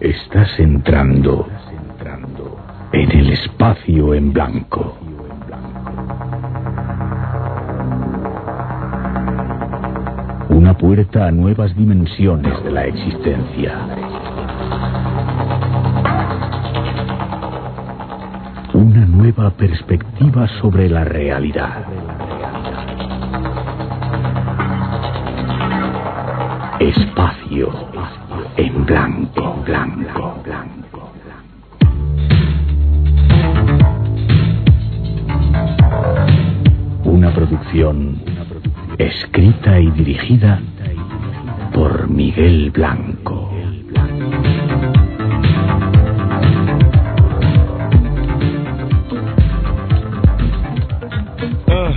Estás entrando en el espacio en blanco. Una puerta a nuevas dimensiones de la existencia. Una nueva perspectiva sobre la realidad. Espacio en blanco, blanco, blanco. Una producción escrita y dirigida por Miguel Blanco. Uh,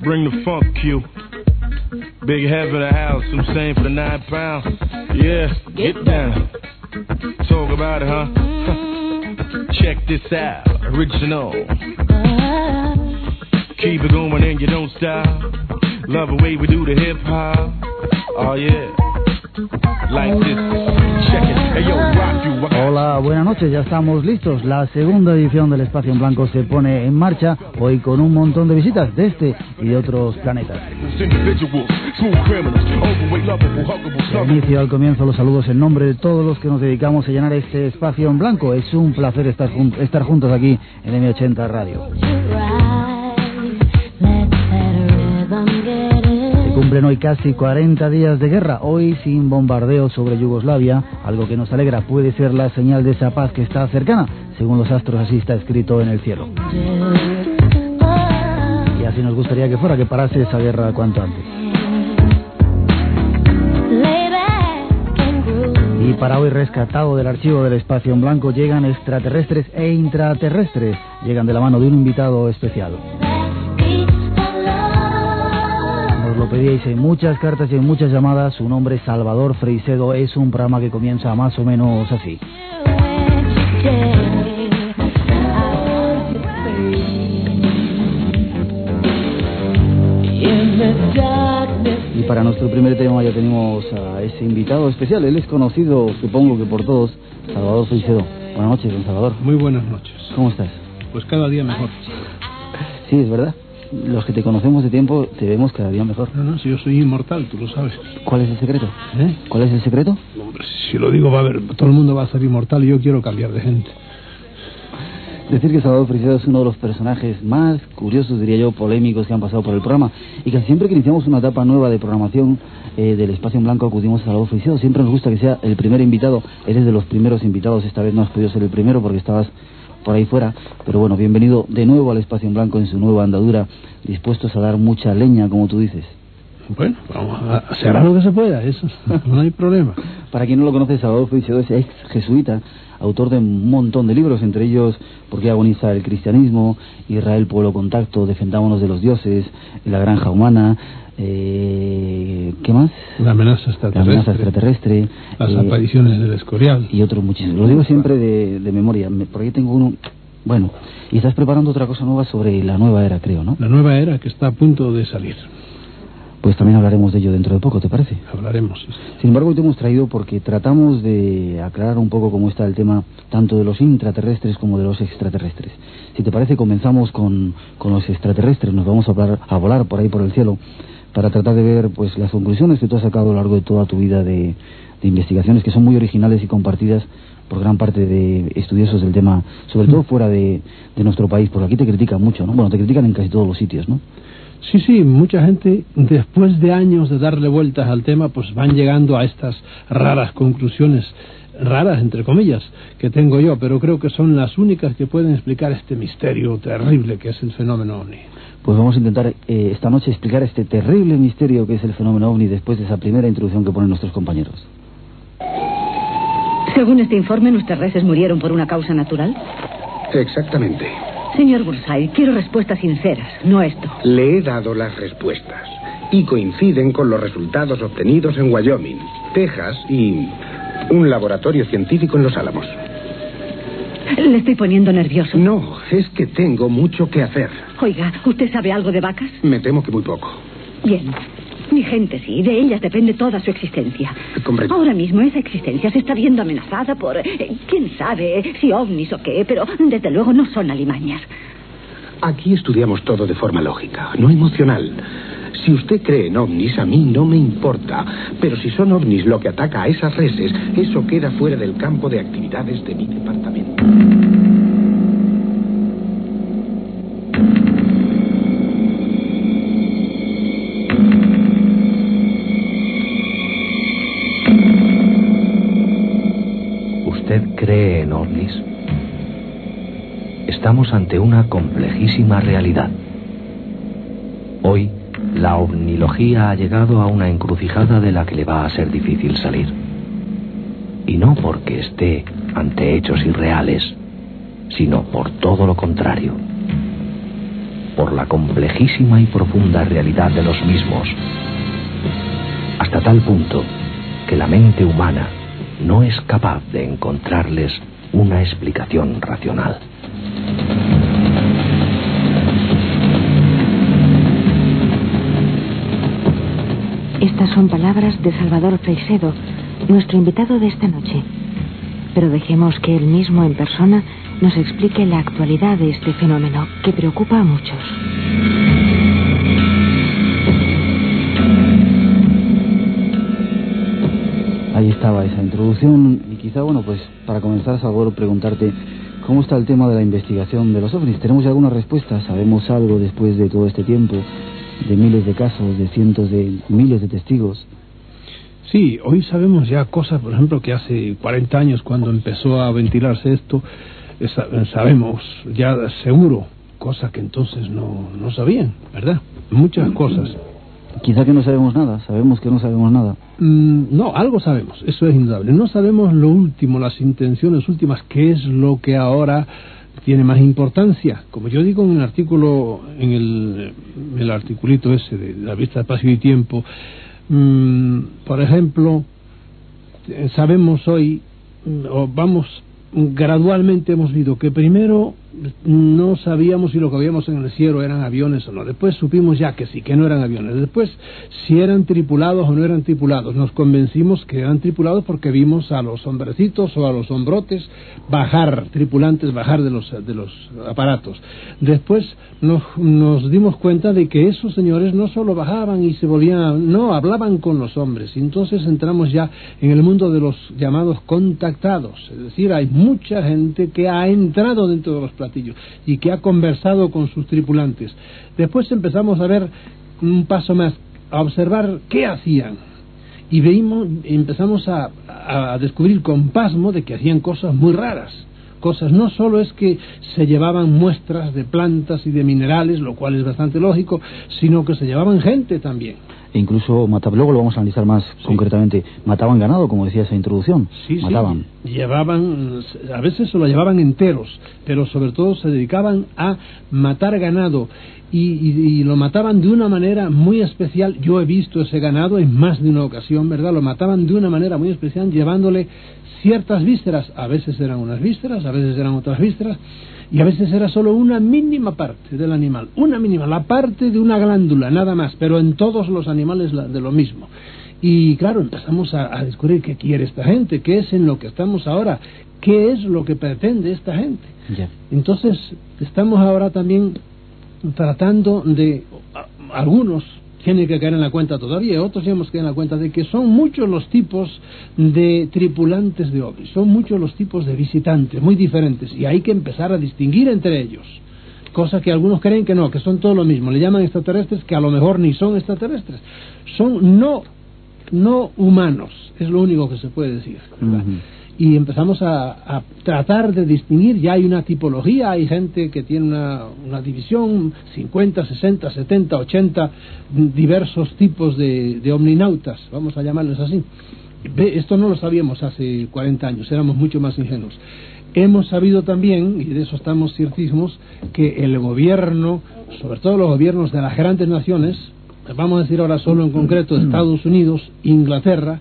bring the funk cue. Big head of the house, I'm saying for the nine pounds. Yeah, get down. Talk about it, huh? Check this out, original. Keep it going and you don't stop. Love the way we do the hip hop. Oh yeah. Like this. Check it. Hey yo, rock you. Hola, buenas noches, ya estamos listos. La segunda edición del Espacio en Blanco se pone en marcha hoy con un montón de visitas de este y de otros planetas. Inicio, al comienzo, los saludos en nombre de todos los que nos dedicamos a llenar este espacio en blanco. Es un placer estar, jun- estar juntos aquí en M80 Radio. Se cumplen hoy casi 40 días de guerra, hoy sin bombardeo sobre Yugoslavia, algo que nos alegra puede ser la señal de esa paz que está cercana, según los astros así está escrito en el cielo. Y así nos gustaría que fuera, que parase esa guerra cuanto antes. Y para hoy rescatado del archivo del espacio en blanco llegan extraterrestres e intraterrestres, llegan de la mano de un invitado especial. Nos lo pedíais en muchas cartas y en muchas llamadas. Su nombre es Salvador Freicedo. Es un programa que comienza más o menos así. Para nuestro primer tema ya tenemos a ese invitado especial. Él es conocido, supongo que por todos, Salvador Freicedo. Buenas noches, don Salvador. Muy buenas noches. ¿Cómo estás? Pues cada día mejor. Sí, es verdad. Los que te conocemos de tiempo te vemos cada día mejor. No, no, si yo soy inmortal, tú lo sabes. ¿Cuál es el secreto? ¿Eh? ¿Cuál es el secreto? Hombre, si lo digo va a haber, todo el mundo va a ser inmortal y yo quiero cambiar de gente. Decir que Salvador Frisedo es uno de los personajes más curiosos, diría yo, polémicos que han pasado por el programa. Y que siempre que iniciamos una etapa nueva de programación eh, del Espacio en Blanco acudimos a Salvador Frisedo. Siempre nos gusta que sea el primer invitado. Eres de los primeros invitados. Esta vez no has podido ser el primero porque estabas por ahí fuera. Pero bueno, bienvenido de nuevo al Espacio en Blanco en su nueva andadura, dispuestos a dar mucha leña, como tú dices. Bueno, vamos a, se hará lo que se pueda, eso no hay problema. Para quien no lo conoce, Salvador Frisedo es ex jesuita, autor de un montón de libros, entre ellos ¿Por qué agoniza el cristianismo? Israel, pueblo contacto, Defendámonos de los dioses, La granja humana, eh, ¿qué más? La amenaza La extraterrestre, amenaza extraterrestre. las eh, apariciones del Escorial. y otros muchísimos. Lo digo siempre de, de memoria, me- porque tengo uno... Bueno, y estás preparando otra cosa nueva sobre la nueva era, creo, ¿no? La nueva era que está a punto de salir. Pues también hablaremos de ello dentro de poco, ¿te parece? Hablaremos. sí. Sin embargo, hoy te hemos traído porque tratamos de aclarar un poco cómo está el tema tanto de los intraterrestres como de los extraterrestres. Si te parece, comenzamos con, con los extraterrestres. Nos vamos a, hablar- a volar por ahí por el cielo para tratar de ver pues las conclusiones que tú has sacado a lo largo de toda tu vida de, de investigaciones que son muy originales y compartidas por gran parte de estudiosos del tema, sobre todo fuera de, de nuestro país, porque aquí te critican mucho, ¿no? Bueno, te critican en casi todos los sitios, ¿no? Sí, sí, mucha gente, después de años de darle vueltas al tema, pues van llegando a estas raras conclusiones, raras entre comillas, que tengo yo, pero creo que son las únicas que pueden explicar este misterio terrible que es el fenómeno ovni. Pues vamos a intentar eh, esta noche explicar este terrible misterio que es el fenómeno ovni después de esa primera introducción que ponen nuestros compañeros. Según este informe, nuestras reses murieron por una causa natural. Exactamente. Señor Burnside, quiero respuestas sinceras, no esto. Le he dado las respuestas y coinciden con los resultados obtenidos en Wyoming, Texas y un laboratorio científico en Los Álamos. Le estoy poniendo nervioso. No, es que tengo mucho que hacer. Oiga, ¿usted sabe algo de vacas? Me temo que muy poco. Bien. Mi gente sí, de ellas depende toda su existencia. Comprendo. Ahora mismo esa existencia se está viendo amenazada por... eh, quién sabe si ovnis o qué, pero desde luego no son alimañas. Aquí estudiamos todo de forma lógica, no emocional. Si usted cree en ovnis, a mí no me importa. Pero si son ovnis lo que ataca a esas reses, eso queda fuera del campo de actividades de mi departamento. Estamos ante una complejísima realidad. Hoy, la ovnilogía ha llegado a una encrucijada de la que le va a ser difícil salir. Y no porque esté ante hechos irreales, sino por todo lo contrario. Por la complejísima y profunda realidad de los mismos. Hasta tal punto que la mente humana no es capaz de encontrarles una explicación racional. Estas son palabras de Salvador Freixedo, nuestro invitado de esta noche. Pero dejemos que él mismo en persona nos explique la actualidad de este fenómeno que preocupa a muchos. Ahí estaba esa introducción y quizá, bueno, pues para comenzar, Salvador, preguntarte cómo está el tema de la investigación de los ovnis. ¿Tenemos ya alguna respuesta? ¿Sabemos algo después de todo este tiempo? De miles de casos, de cientos de miles de testigos. Sí, hoy sabemos ya cosas, por ejemplo, que hace 40 años cuando empezó a ventilarse esto, eh, sa- sabemos ya seguro cosas que entonces no, no sabían, ¿verdad? Muchas cosas. Quizá que no sabemos nada, sabemos que no sabemos nada. Mm, no, algo sabemos, eso es indudable. No sabemos lo último, las intenciones últimas, qué es lo que ahora tiene más importancia. Como yo digo en el artículo, en el, articulito ese de la vista de espacio y tiempo, mm, por ejemplo, eh, sabemos hoy, mm, o vamos, gradualmente hemos visto que primero no sabíamos si lo que habíamos en el cielo eran aviones o no. Después supimos ya que sí, que no eran aviones. Después, si eran tripulados o no eran tripulados. Nos convencimos que eran tripulados porque vimos a los hombrecitos o a los hombrotes bajar, tripulantes bajar de los, de los aparatos. Después nos, nos dimos cuenta de que esos señores no solo bajaban y se volvían, no, hablaban con los hombres. Entonces entramos ya en el mundo de los llamados contactados. Es decir, hay mucha gente que ha entrado dentro de los y que ha conversado con sus tripulantes. Después empezamos a ver un paso más, a observar qué hacían. Y veimos, empezamos a, a descubrir con pasmo de que hacían cosas muy raras cosas. No solo es que se llevaban muestras de plantas y de minerales, lo cual es bastante lógico, sino que se llevaban gente también. E incluso mataban, luego lo vamos a analizar más concretamente, mataban ganado, como decía esa introducción. Sí, mataban. sí. Llevaban, a veces se lo llevaban enteros, pero sobre todo se dedicaban a matar ganado. Y, y- y lo mataban de una manera muy especial. Yo he visto ese ganado en más de una ocasión, ¿verdad? Lo mataban de una manera muy especial, llevándole ciertas vísceras. A veces eran unas vísceras, a veces eran otras vísceras, y a veces era solo una mínima parte del animal. Una mínima, la parte de una glándula, nada más, pero en todos los animales la- de lo mismo. Y claro, empezamos a, a descubrir qué quiere esta gente, qué es en lo que estamos ahora, qué es lo que pretende esta gente. Entonces, estamos ahora también tratando de, algunos tienen que caer en la cuenta todavía, otros ya hemos caído en la cuenta de que son muchos los tipos de tripulantes de ovnis, son muchos los tipos de visitantes, muy diferentes, y hay que empezar a distinguir entre ellos. Cosa que algunos creen que no, que son todo lo mismo. Le llaman extraterrestres que a lo mejor ni son extraterrestres. Son no, no humanos, es lo único que se puede decir. Y empezamos a, a tratar de distinguir, ya hay una tipología, hay gente que tiene una, una división, 50, 60, 70, 80 diversos tipos de, de omninautas, vamos a llamarlos así. Esto no lo sabíamos hace 40 años, éramos mucho más ingenuos. Hemos sabido también, y de eso estamos ciertísimos, que el gobierno, sobre todo los gobiernos de las grandes naciones, vamos a decir ahora solo en concreto Estados Unidos, Inglaterra,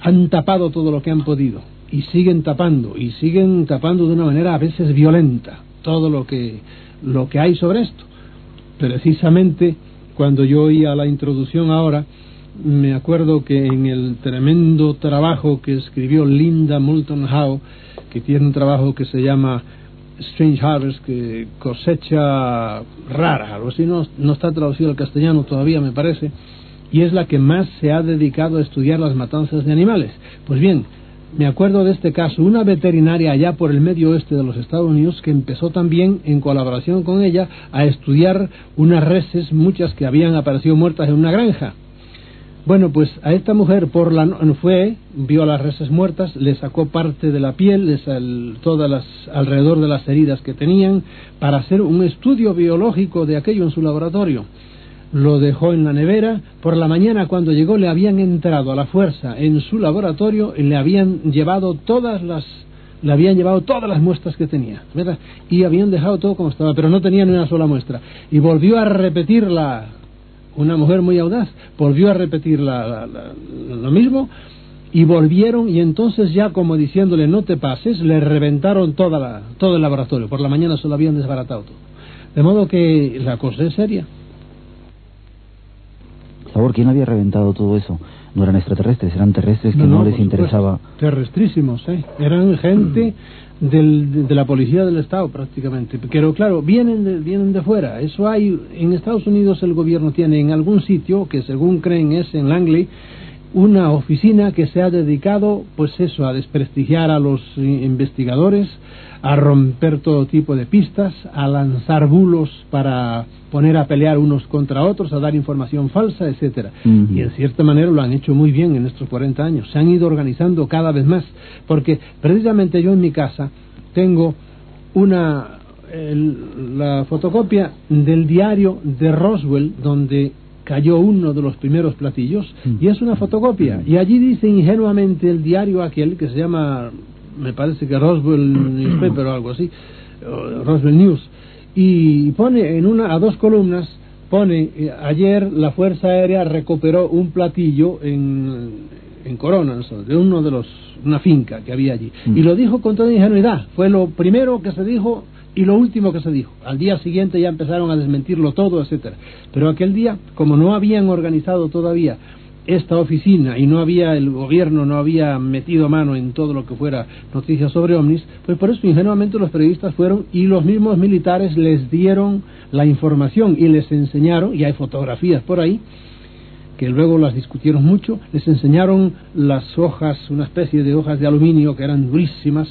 han tapado todo lo que han podido y siguen tapando y siguen tapando de una manera a veces violenta todo lo que lo que hay sobre esto precisamente cuando yo oía la introducción ahora me acuerdo que en el tremendo trabajo que escribió Linda Moulton Howe, que tiene un trabajo que se llama Strange Harvest, que cosecha rara, algo así, no, no está traducido al castellano todavía, me parece, y es la que más se ha dedicado a estudiar las matanzas de animales. Pues bien, me acuerdo de este caso, una veterinaria allá por el medio oeste de los Estados Unidos que empezó también en colaboración con ella a estudiar unas reses, muchas que habían aparecido muertas en una granja. Bueno, pues a esta mujer por la fue, vio a las reses muertas, le sacó parte de la piel, todas las alrededor de las heridas que tenían, para hacer un estudio biológico de aquello en su laboratorio lo dejó en la nevera. Por la mañana, cuando llegó, le habían entrado a la fuerza en su laboratorio y le habían llevado todas las le habían llevado todas las muestras que tenía, ¿verdad? Y habían dejado todo como estaba, pero no tenía ni una sola muestra. Y volvió a repetirla, una mujer muy audaz, volvió a repetir lo mismo y volvieron y entonces ya como diciéndole no te pases, le reventaron toda la, todo el laboratorio. Por la mañana se lo habían desbaratado todo. De modo que la cosa es seria. Favor, ¿quién había reventado todo eso? No eran extraterrestres, eran terrestres que no, les interesaba. Terrestrísimos, ¿eh? Eran gente del, de la policía del Estado prácticamente. Pero claro, vienen de, vienen de fuera. Eso hay. En Estados Unidos el gobierno tiene en algún sitio, que según creen es en Langley, una oficina que se ha dedicado, pues eso, a desprestigiar a los investigadores, a romper todo tipo de pistas, a lanzar bulos para poner a pelear unos contra otros, a dar información falsa, etcétera. Y en cierta manera lo han hecho muy bien en estos 40 años. Se han ido organizando cada vez más, porque precisamente yo en mi casa tengo una la fotocopia del diario de Roswell donde cayó uno de los primeros platillos y es una fotocopia y allí dice ingenuamente el diario aquel que se llama me parece que Roswell Newspaper o algo así Roswell News y pone en una a dos columnas pone eh, ayer la fuerza aérea recuperó un platillo en, en Corona de uno de los una finca que había allí y lo dijo con toda ingenuidad fue lo primero que se dijo y lo último que se dijo. Al día siguiente ya empezaron a desmentirlo todo, etcétera. Pero aquel día, como no habían organizado todavía esta oficina y no había el gobierno no había metido mano en todo lo que fuera noticias sobre ovnis, pues por eso ingenuamente los periodistas fueron y los mismos militares les dieron la información y les enseñaron, y hay fotografías por ahí, que luego las discutieron mucho, les enseñaron las hojas, una especie de hojas de aluminio que eran durísimas,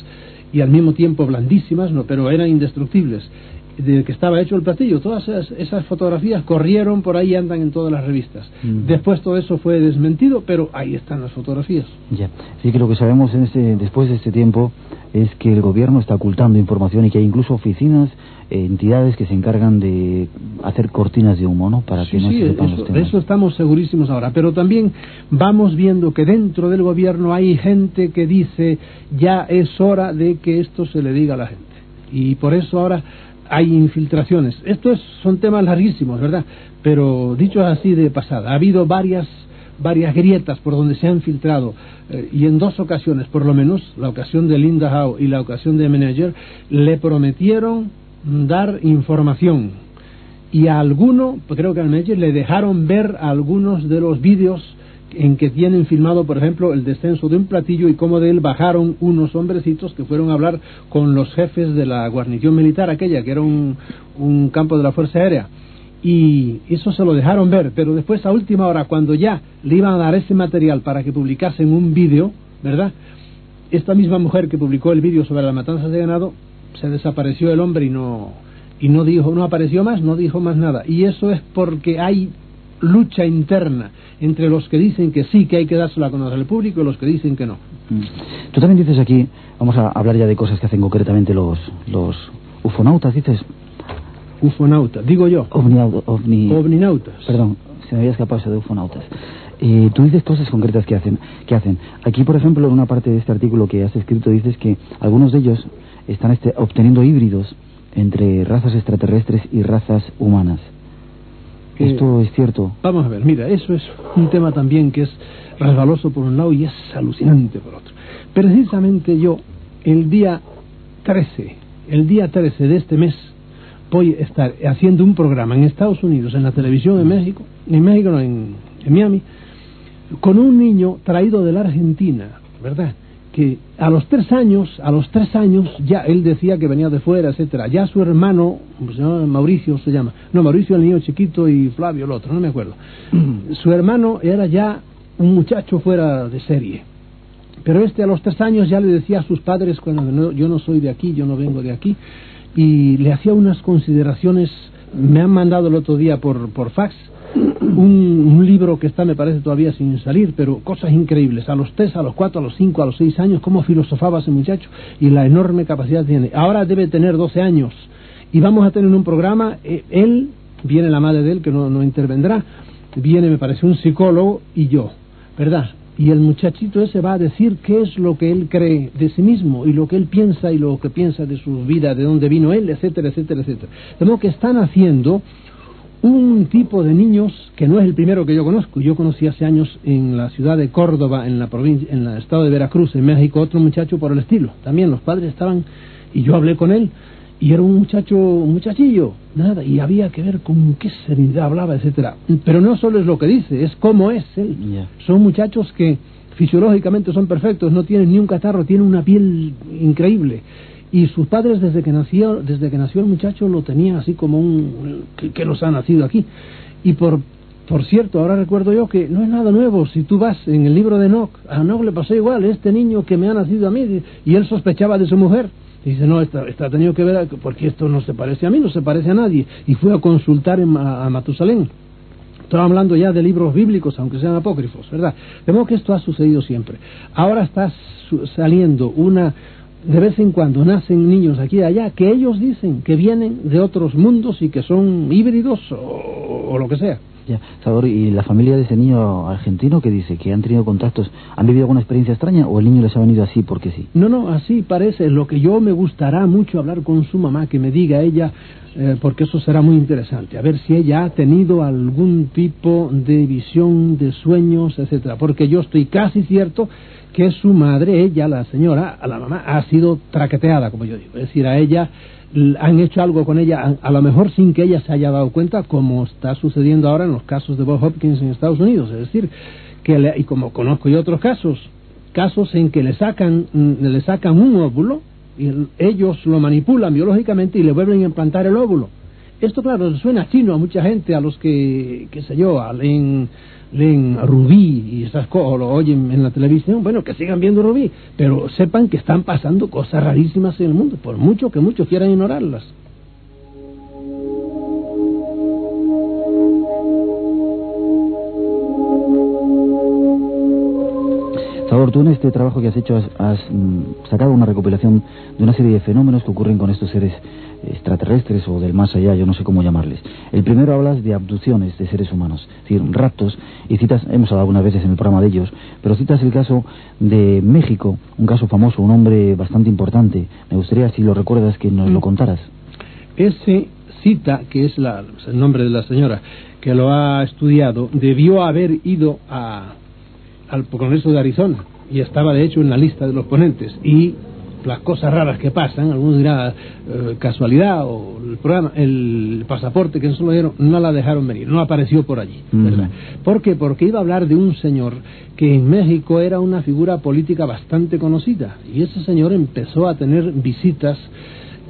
y al mismo tiempo blandísimas, no, pero eran indestructibles, de que estaba hecho el platillo. Todas esas, fotografías corrieron por ahí, andan en todas las revistas. Mm. Después todo eso fue desmentido, pero ahí están las fotografías. Ya, sí que lo que sabemos en este, después de este tiempo es que el gobierno está ocultando información y que hay incluso oficinas, eh, entidades que se encargan de hacer cortinas de humo, ¿no? Para que no se sepan eso, los temas. De eso estamos segurísimos ahora. Pero también vamos viendo que dentro del gobierno hay gente que dice ya es hora de que esto se le diga a la gente. Y por eso ahora hay infiltraciones. Estos son temas larguísimos, ¿verdad? Pero dicho así de pasada, ha habido varias varias grietas por donde se han filtrado eh, y en dos ocasiones, por lo menos, la ocasión de Linda Howe y la ocasión de Manager, le prometieron dar información y a alguno, creo que al Manager, le dejaron ver algunos de los vídeos en que tienen filmado, por ejemplo, el descenso de un platillo y cómo de él bajaron unos hombrecitos que fueron a hablar con los jefes de la guarnición militar aquella, que era un, campo de la Fuerza Aérea. Y eso se lo dejaron ver, pero después a última hora, cuando ya le iban a dar ese material para que publicasen un vídeo, ¿verdad? Esta misma mujer que publicó el vídeo sobre las matanzas de ganado, se desapareció el hombre y no, y no dijo, no apareció más, no dijo más nada. Y eso es porque hay lucha interna entre los que dicen que sí, que hay que dárselo a conocer al público y los que dicen que no. Mm. Tú también dices aquí, vamos a hablar ya de cosas que hacen concretamente los, los ufonautas, dices. Ufonautas, digo yo. Ovni, ovni, Ovninautas. Perdón, se me había escapado eso de ufonautas. Eh, tú dices cosas concretas que hacen, que hacen. Aquí, por ejemplo, en una parte de este artículo que has escrito, dices que algunos de ellos están este, obteniendo híbridos entre razas extraterrestres y razas humanas. ¿Esto es cierto? Vamos a ver, mira, eso es un tema también que es resbaloso por un lado y es alucinante por otro. Precisamente yo, el día 13, el día 13 de este mes, voy a estar haciendo un programa en Estados Unidos, en la televisión en México, en México no, en, Miami, con un niño traído de la Argentina, ¿verdad? Que a los tres años, a los tres años, ya él decía que venía de fuera, etcétera. Ya su hermano, se llama Mauricio se llama, no, Mauricio el niño chiquito y Flavio el otro, no me acuerdo. su hermano era ya un muchacho fuera de serie. Pero este a los tres años ya le decía a sus padres, cuando yo no soy de aquí, yo no vengo de aquí, y le hacía unas consideraciones, me han mandado el otro día por, por fax, un, libro que está, me parece, todavía sin salir, pero cosas increíbles. A los tres, a los cuatro, a los cinco, a los seis años, cómo filosofaba ese muchacho y la enorme capacidad tiene. Ahora debe tener 12 años y vamos a tener un programa, eh, él, viene la madre de él, que no, no intervendrá, viene, me parece, un psicólogo y yo, ¿verdad? Y el muchachito ese va a decir qué es lo que él cree de sí mismo y lo que él piensa y lo que piensa de su vida, de dónde vino él, etcétera, etcétera, etcétera. De modo que están haciendo un tipo de niños que no es el primero que yo conozco. Yo conocí hace años en la ciudad de Córdoba, en la provincia, en el estado de Veracruz, en México, otro muchacho por el estilo. También los padres estaban y yo hablé con él y era un muchacho, un muchachillo, nada, y había que ver con qué serenidad hablaba, etcétera. Pero no solo es lo que dice, es cómo es él. Son muchachos que fisiológicamente son perfectos, no tienen ni un catarro, tienen una piel increíble y sus padres desde que nació desde que nació el muchacho lo tenían así como un que, nos ha nacido aquí. Y por por cierto ahora recuerdo yo que no es nada nuevo. Si tú vas en el libro de Enoch a Enoch le pasó igual este niño que me ha nacido a mí y él sospechaba de su mujer. Dice no está, está tenido que ver porque esto no se parece a mí no se parece a nadie. Y fue a consultar a, Matusalén. Estoy hablando ya de libros bíblicos, aunque sean apócrifos, ¿verdad? De que esto ha sucedido siempre. Ahora está saliendo una, de vez en cuando nacen niños aquí y allá que ellos dicen que vienen de otros mundos y que son híbridos o, lo que sea. Ya, Salvador, ¿y la familia de ese niño argentino que dice que han tenido contactos, han vivido alguna experiencia extraña o el niño les ha venido así porque sí? No, no, así parece. Lo que yo me gustará mucho hablar con su mamá, que me diga ella, eh, porque eso será muy interesante, a ver si ella ha tenido algún tipo de visión, de sueños, etcétera. Porque yo estoy casi cierto que su madre, ella, la señora, a la mamá, ha sido traqueteada, como yo digo. Es decir, a ella han hecho algo con ella, a, lo mejor sin que ella se haya dado cuenta, como está sucediendo ahora en los casos de Bob Hopkins en Estados Unidos. Es decir, que y como conozco yo otros casos, casos en que le sacan, mm, le sacan un óvulo y ellos lo manipulan biológicamente y le vuelven a implantar el óvulo. Esto, claro, suena chino a mucha gente, a los que, qué sé yo, leen leen Rubí y esas cosas, lo oyen en la televisión, bueno, que sigan viendo Rubí, pero sepan que están pasando cosas rarísimas en el mundo, por mucho que muchos quieran ignorarlas. Salvador, tú en este trabajo que has hecho has, mm, sacado una recopilación de una serie de fenómenos que ocurren con estos seres extraterrestres o del más allá, yo no sé cómo llamarles. El primero hablas de abducciones de seres humanos, es decir, raptos, y citas, hemos hablado algunas veces en el programa de ellos, pero citas el caso de México, un caso famoso, un hombre bastante importante. Me gustaría, si lo recuerdas, que nos lo mm. contaras. Ese cita, que es la, el nombre de la señora que lo ha estudiado, debió haber ido a, al Congreso de Arizona y estaba de hecho en la lista de los ponentes y las cosas raras que pasan, algunos dirán eh, casualidad o el programa, el pasaporte que no dieron, no la dejaron venir, no apareció por allí, ¿verdad? ¿Por qué? Porque iba a hablar de un señor que en México era una figura política bastante conocida y ese señor empezó a tener visitas,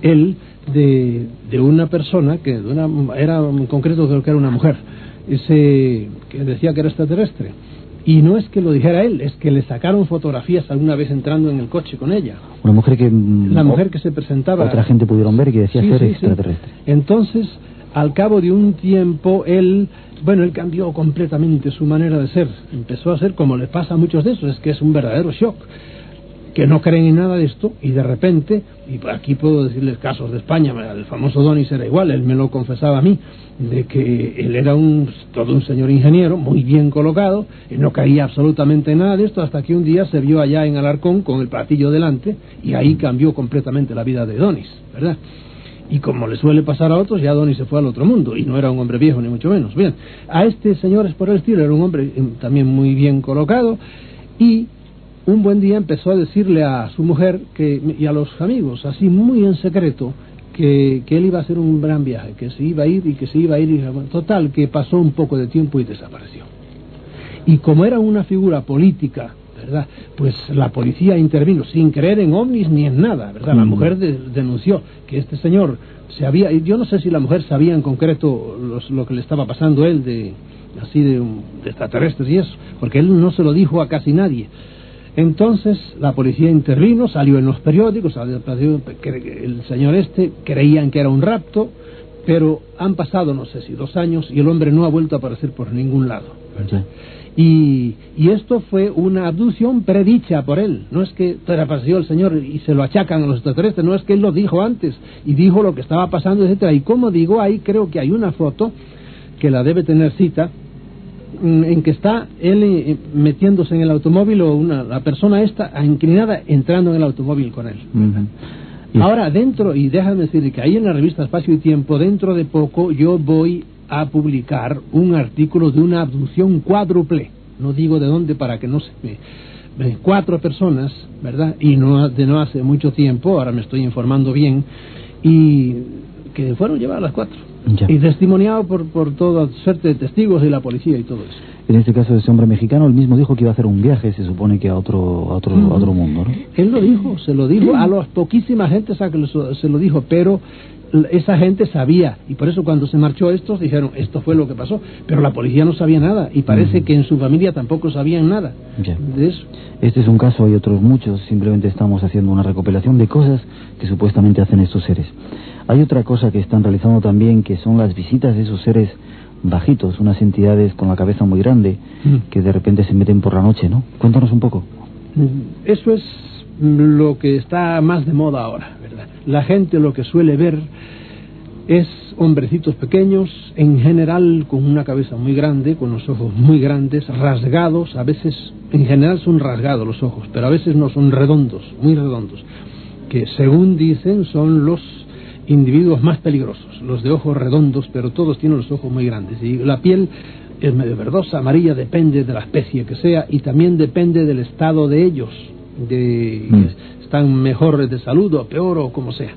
él, de, de una persona que de una, era en concreto creo que era una mujer, ese que decía que era extraterrestre y no es que lo dijera él, es que le sacaron fotografías alguna vez entrando en el coche con ella. Una mujer que... La mujer que se presentaba... Otra gente pudieron ver y que decía ser extraterrestre. Entonces, al cabo de un tiempo, él... Bueno, él cambió completamente su manera de ser. Empezó a ser como le pasa a muchos de esos, es que es un verdadero shock que no creen en nada de esto y de repente, y aquí puedo decirles casos de España, el famoso Donis era igual, él me lo confesaba a mí, de que él era un, todo un señor ingeniero, muy bien colocado, y no caía absolutamente en nada de esto, hasta que un día se vio allá en Alarcón con el platillo delante, y ahí cambió completamente la vida de Donis, ¿verdad? Y como le suele pasar a otros, ya Donis se fue al otro mundo, y no era un hombre viejo, ni mucho menos. Bien, a este señor es por el estilo, era un hombre eh, también muy bien colocado, y un buen día empezó a decirle a su mujer que, y a los amigos, así muy en secreto, que, que, él iba a hacer un gran viaje, que se iba a ir y que se iba a ir. Y, total, que pasó un poco de tiempo y desapareció. Y como era una figura política, ¿verdad? Pues la policía intervino sin creer en ovnis ni en nada, ¿verdad? La mujer denunció que este señor se había, yo no sé si la mujer sabía en concreto lo que le estaba pasando a él de así de, de extraterrestres y eso, porque él no se lo dijo a casi nadie. Entonces la policía intervino, salió en los periódicos, salió el señor este, creían que era un rapto, pero han pasado no sé si dos años y el hombre no ha vuelto a aparecer por ningún lado. Y, y, esto fue una abducción predicha por él. No es que apareció el Señor y se lo achacan a los extraterrestres, no es que él lo dijo antes y dijo lo que estaba pasando, etcétera. Y como digo, ahí creo que hay una foto que la debe tener cita, en que está él eh, metiéndose en el automóvil o una, la persona esta inclinada entrando en el automóvil con él. Ahora, dentro, y déjame decir que ahí en la revista Espacio y Tiempo, dentro de poco yo voy a publicar un artículo de una abducción cuádruple. No digo de dónde para que no se me... cuatro personas, ¿verdad? Y no de no hace mucho tiempo, ahora me estoy informando bien, y que fueron llevadas las cuatro. Y testimoniado por, por toda suerte de testigos y la policía y todo eso. En este caso, ese hombre mexicano, él mismo dijo que iba a hacer un viaje, se supone que a otro, a otro, otro mundo, ¿no? Él lo dijo, se lo dijo, a las poquísima gente se lo dijo, pero esa gente sabía, y por eso cuando se marchó estos dijeron, esto fue lo que pasó, pero la policía no sabía nada, y parece que en su familia tampoco sabían nada de eso. Este es un caso, hay otros muchos, simplemente estamos haciendo una recopilación de cosas que supuestamente hacen estos seres. Hay otra cosa que están realizando también, que son las visitas de esos seres bajitos, unas entidades con la cabeza muy grande, mm. que de repente se meten por la noche, ¿no? Cuéntanos un poco. Mm, eso es lo que está más de moda ahora, ¿verdad? La gente lo que suele ver es hombrecitos pequeños, en general con una cabeza muy grande, con los ojos muy grandes, rasgados, a veces, en general son rasgados los ojos, pero a veces no son redondos, muy redondos, que según dicen son los individuos más peligrosos, los de ojos redondos, pero todos tienen los ojos muy grandes. Y la piel es medio verdosa, amarilla, depende de la especie que sea y también depende del estado de ellos, de mm. están mejor de salud o peor o como sea.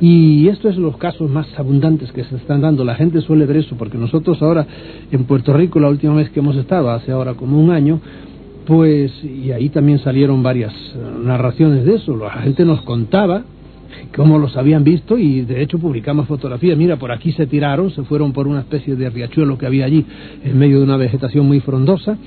Y esto es los casos más abundantes que se están dando. La gente suele ver eso, porque nosotros ahora en Puerto Rico, la última vez que hemos estado, hace ahora como un año, pues, y ahí también salieron varias eh, narraciones de eso. La gente nos contaba cómo los habían visto y de hecho publicamos fotografías. Mira, por aquí se tiraron, se fueron por una especie de riachuelo que había allí en medio de una vegetación muy frondosa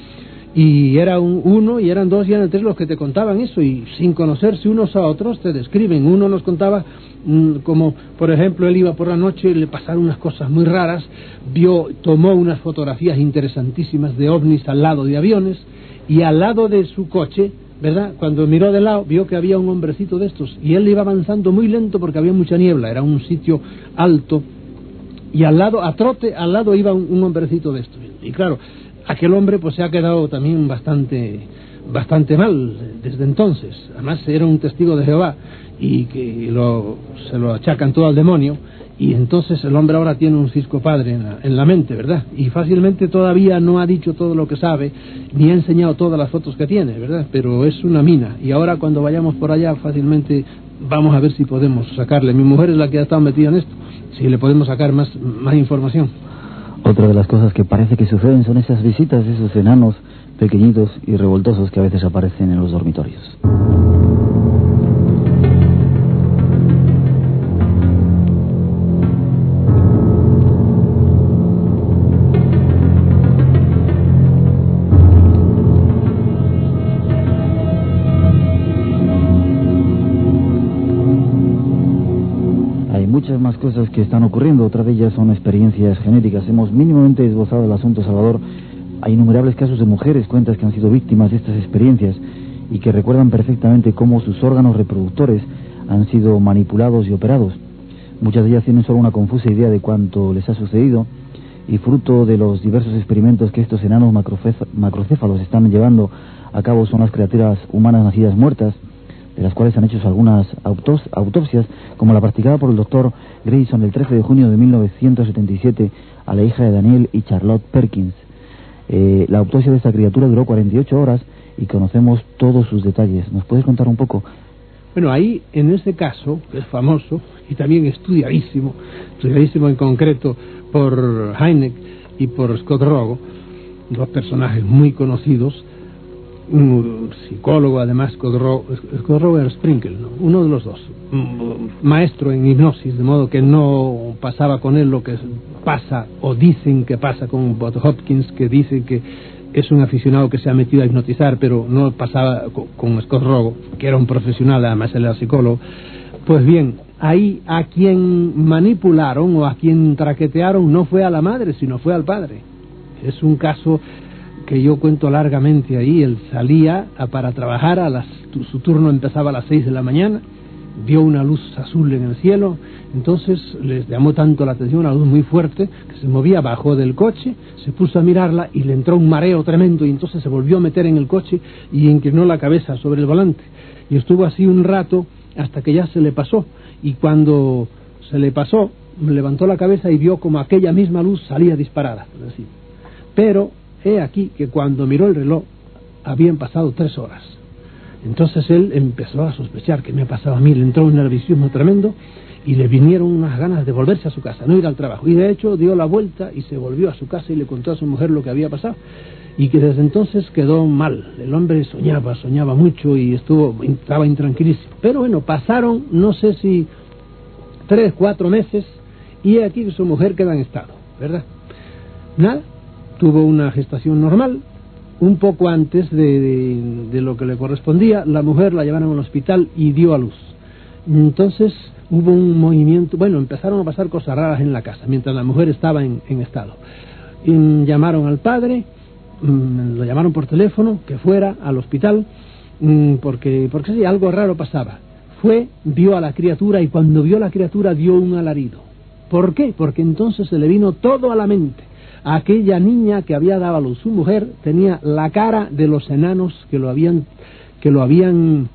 y era un, uno y eran dos y eran tres los que te contaban eso y sin conocerse unos a otros te describen. Uno nos contaba mm, como, por ejemplo, él iba por la noche le pasaron unas cosas muy raras, vio, tomó unas fotografías interesantísimas de ovnis al lado de aviones y al lado de su coche ¿verdad? Cuando miró de lado, vio que había un hombrecito de estos y él iba avanzando muy lento porque había mucha niebla, era un sitio alto y al lado, a trote, al lado iba un, hombrecito de estos. Y claro, aquel hombre pues se ha quedado también bastante bastante mal desde entonces. Además era un testigo de Jehová y que lo, se lo achacan todo al demonio y entonces el hombre ahora tiene un cisco padre en la, mente, ¿verdad? Y fácilmente todavía no ha dicho todo lo que sabe, ni ha enseñado todas las fotos que tiene, ¿verdad? Pero es una mina. Y ahora cuando vayamos por allá fácilmente vamos a ver si podemos sacarle. Mi mujer es la que ha estado metida en esto, si le podemos sacar más, más información. Otra de las cosas que parece que suceden son esas visitas de esos enanos pequeñitos y revoltosos que a veces aparecen en los dormitorios. Cosas que están ocurriendo, otra de ellas son experiencias genéticas. Hemos mínimamente esbozado el asunto, Salvador. Hay innumerables casos de mujeres, cuentas que han sido víctimas de estas experiencias y que recuerdan perfectamente cómo sus órganos reproductores han sido manipulados y operados. Muchas de ellas tienen solo una confusa idea de cuánto les ha sucedido y fruto de los diversos experimentos que estos enanos macrocéfalos están llevando a cabo son las criaturas humanas nacidas muertas, de las cuales han hecho algunas autopsias, como la practicada por el doctor Grayson el 13 de junio de 1977 a la hija de Daniel y Charlotte Perkins. Eh, la autopsia de esta criatura duró 48 horas y conocemos todos sus detalles. ¿Nos puedes contar un poco? Bueno, ahí, en este caso, que es famoso y también estudiadísimo, estudiadísimo en concreto por Heineck y por Scott Rogo, dos personajes muy conocidos, un psicólogo además, Robert Sprinkle, uno de los dos, maestro en hipnosis, de modo que no pasaba con él lo que pasa o dicen que pasa con Bob Hopkins, que dice que es un aficionado que se ha metido a hipnotizar, pero no pasaba con, Scott Rogo, que era un profesional, además él era psicólogo. Pues bien, ahí a quien manipularon o a quien traquetearon no fue a la madre, sino fue al padre. Es un caso que yo cuento largamente ahí. Él salía para trabajar, a las, su turno empezaba a las seis de la mañana, vio una luz azul en el cielo, entonces les llamó tanto la atención una luz muy fuerte que se movía, bajó del coche, se puso a mirarla y le entró un mareo tremendo y entonces se volvió a meter en el coche y inclinó la cabeza sobre el volante. Y estuvo así un rato hasta que ya se le pasó. Y cuando se le pasó, levantó la cabeza y vio como aquella misma luz salía disparada. Pero he aquí que cuando miró el reloj habían pasado tres horas. Entonces él empezó a sospechar que me pasaba a mí, le entró un nerviosismo tremendo y le vinieron unas ganas de volverse a su casa, no ir al trabajo. Y de hecho dio la vuelta y se volvió a su casa y le contó a su mujer lo que había pasado. Y que desde entonces quedó mal. El hombre soñaba, soñaba mucho y estuvo, estaba intranquilísimo. Pero bueno, pasaron, no sé si tres, cuatro meses, y aquí que su mujer queda en estado, ¿verdad? Nada, tuvo una gestación normal, un poco antes de, de, lo que le correspondía, la mujer la llevaron al hospital y dio a luz. Entonces, hubo un movimiento, bueno, empezaron a pasar cosas raras en la casa, mientras la mujer estaba en, estado. Y llamaron al padre, mm, lo llamaron por teléfono, que fuera al hospital, mm, porque, porque sí, algo raro pasaba. Fue, vio a la criatura y cuando vio a la criatura dio un alarido. ¿Por qué? Porque entonces se le vino todo a la mente. Aquella niña que había dado a luz su mujer tenía la cara de los enanos que lo habían, que lo habían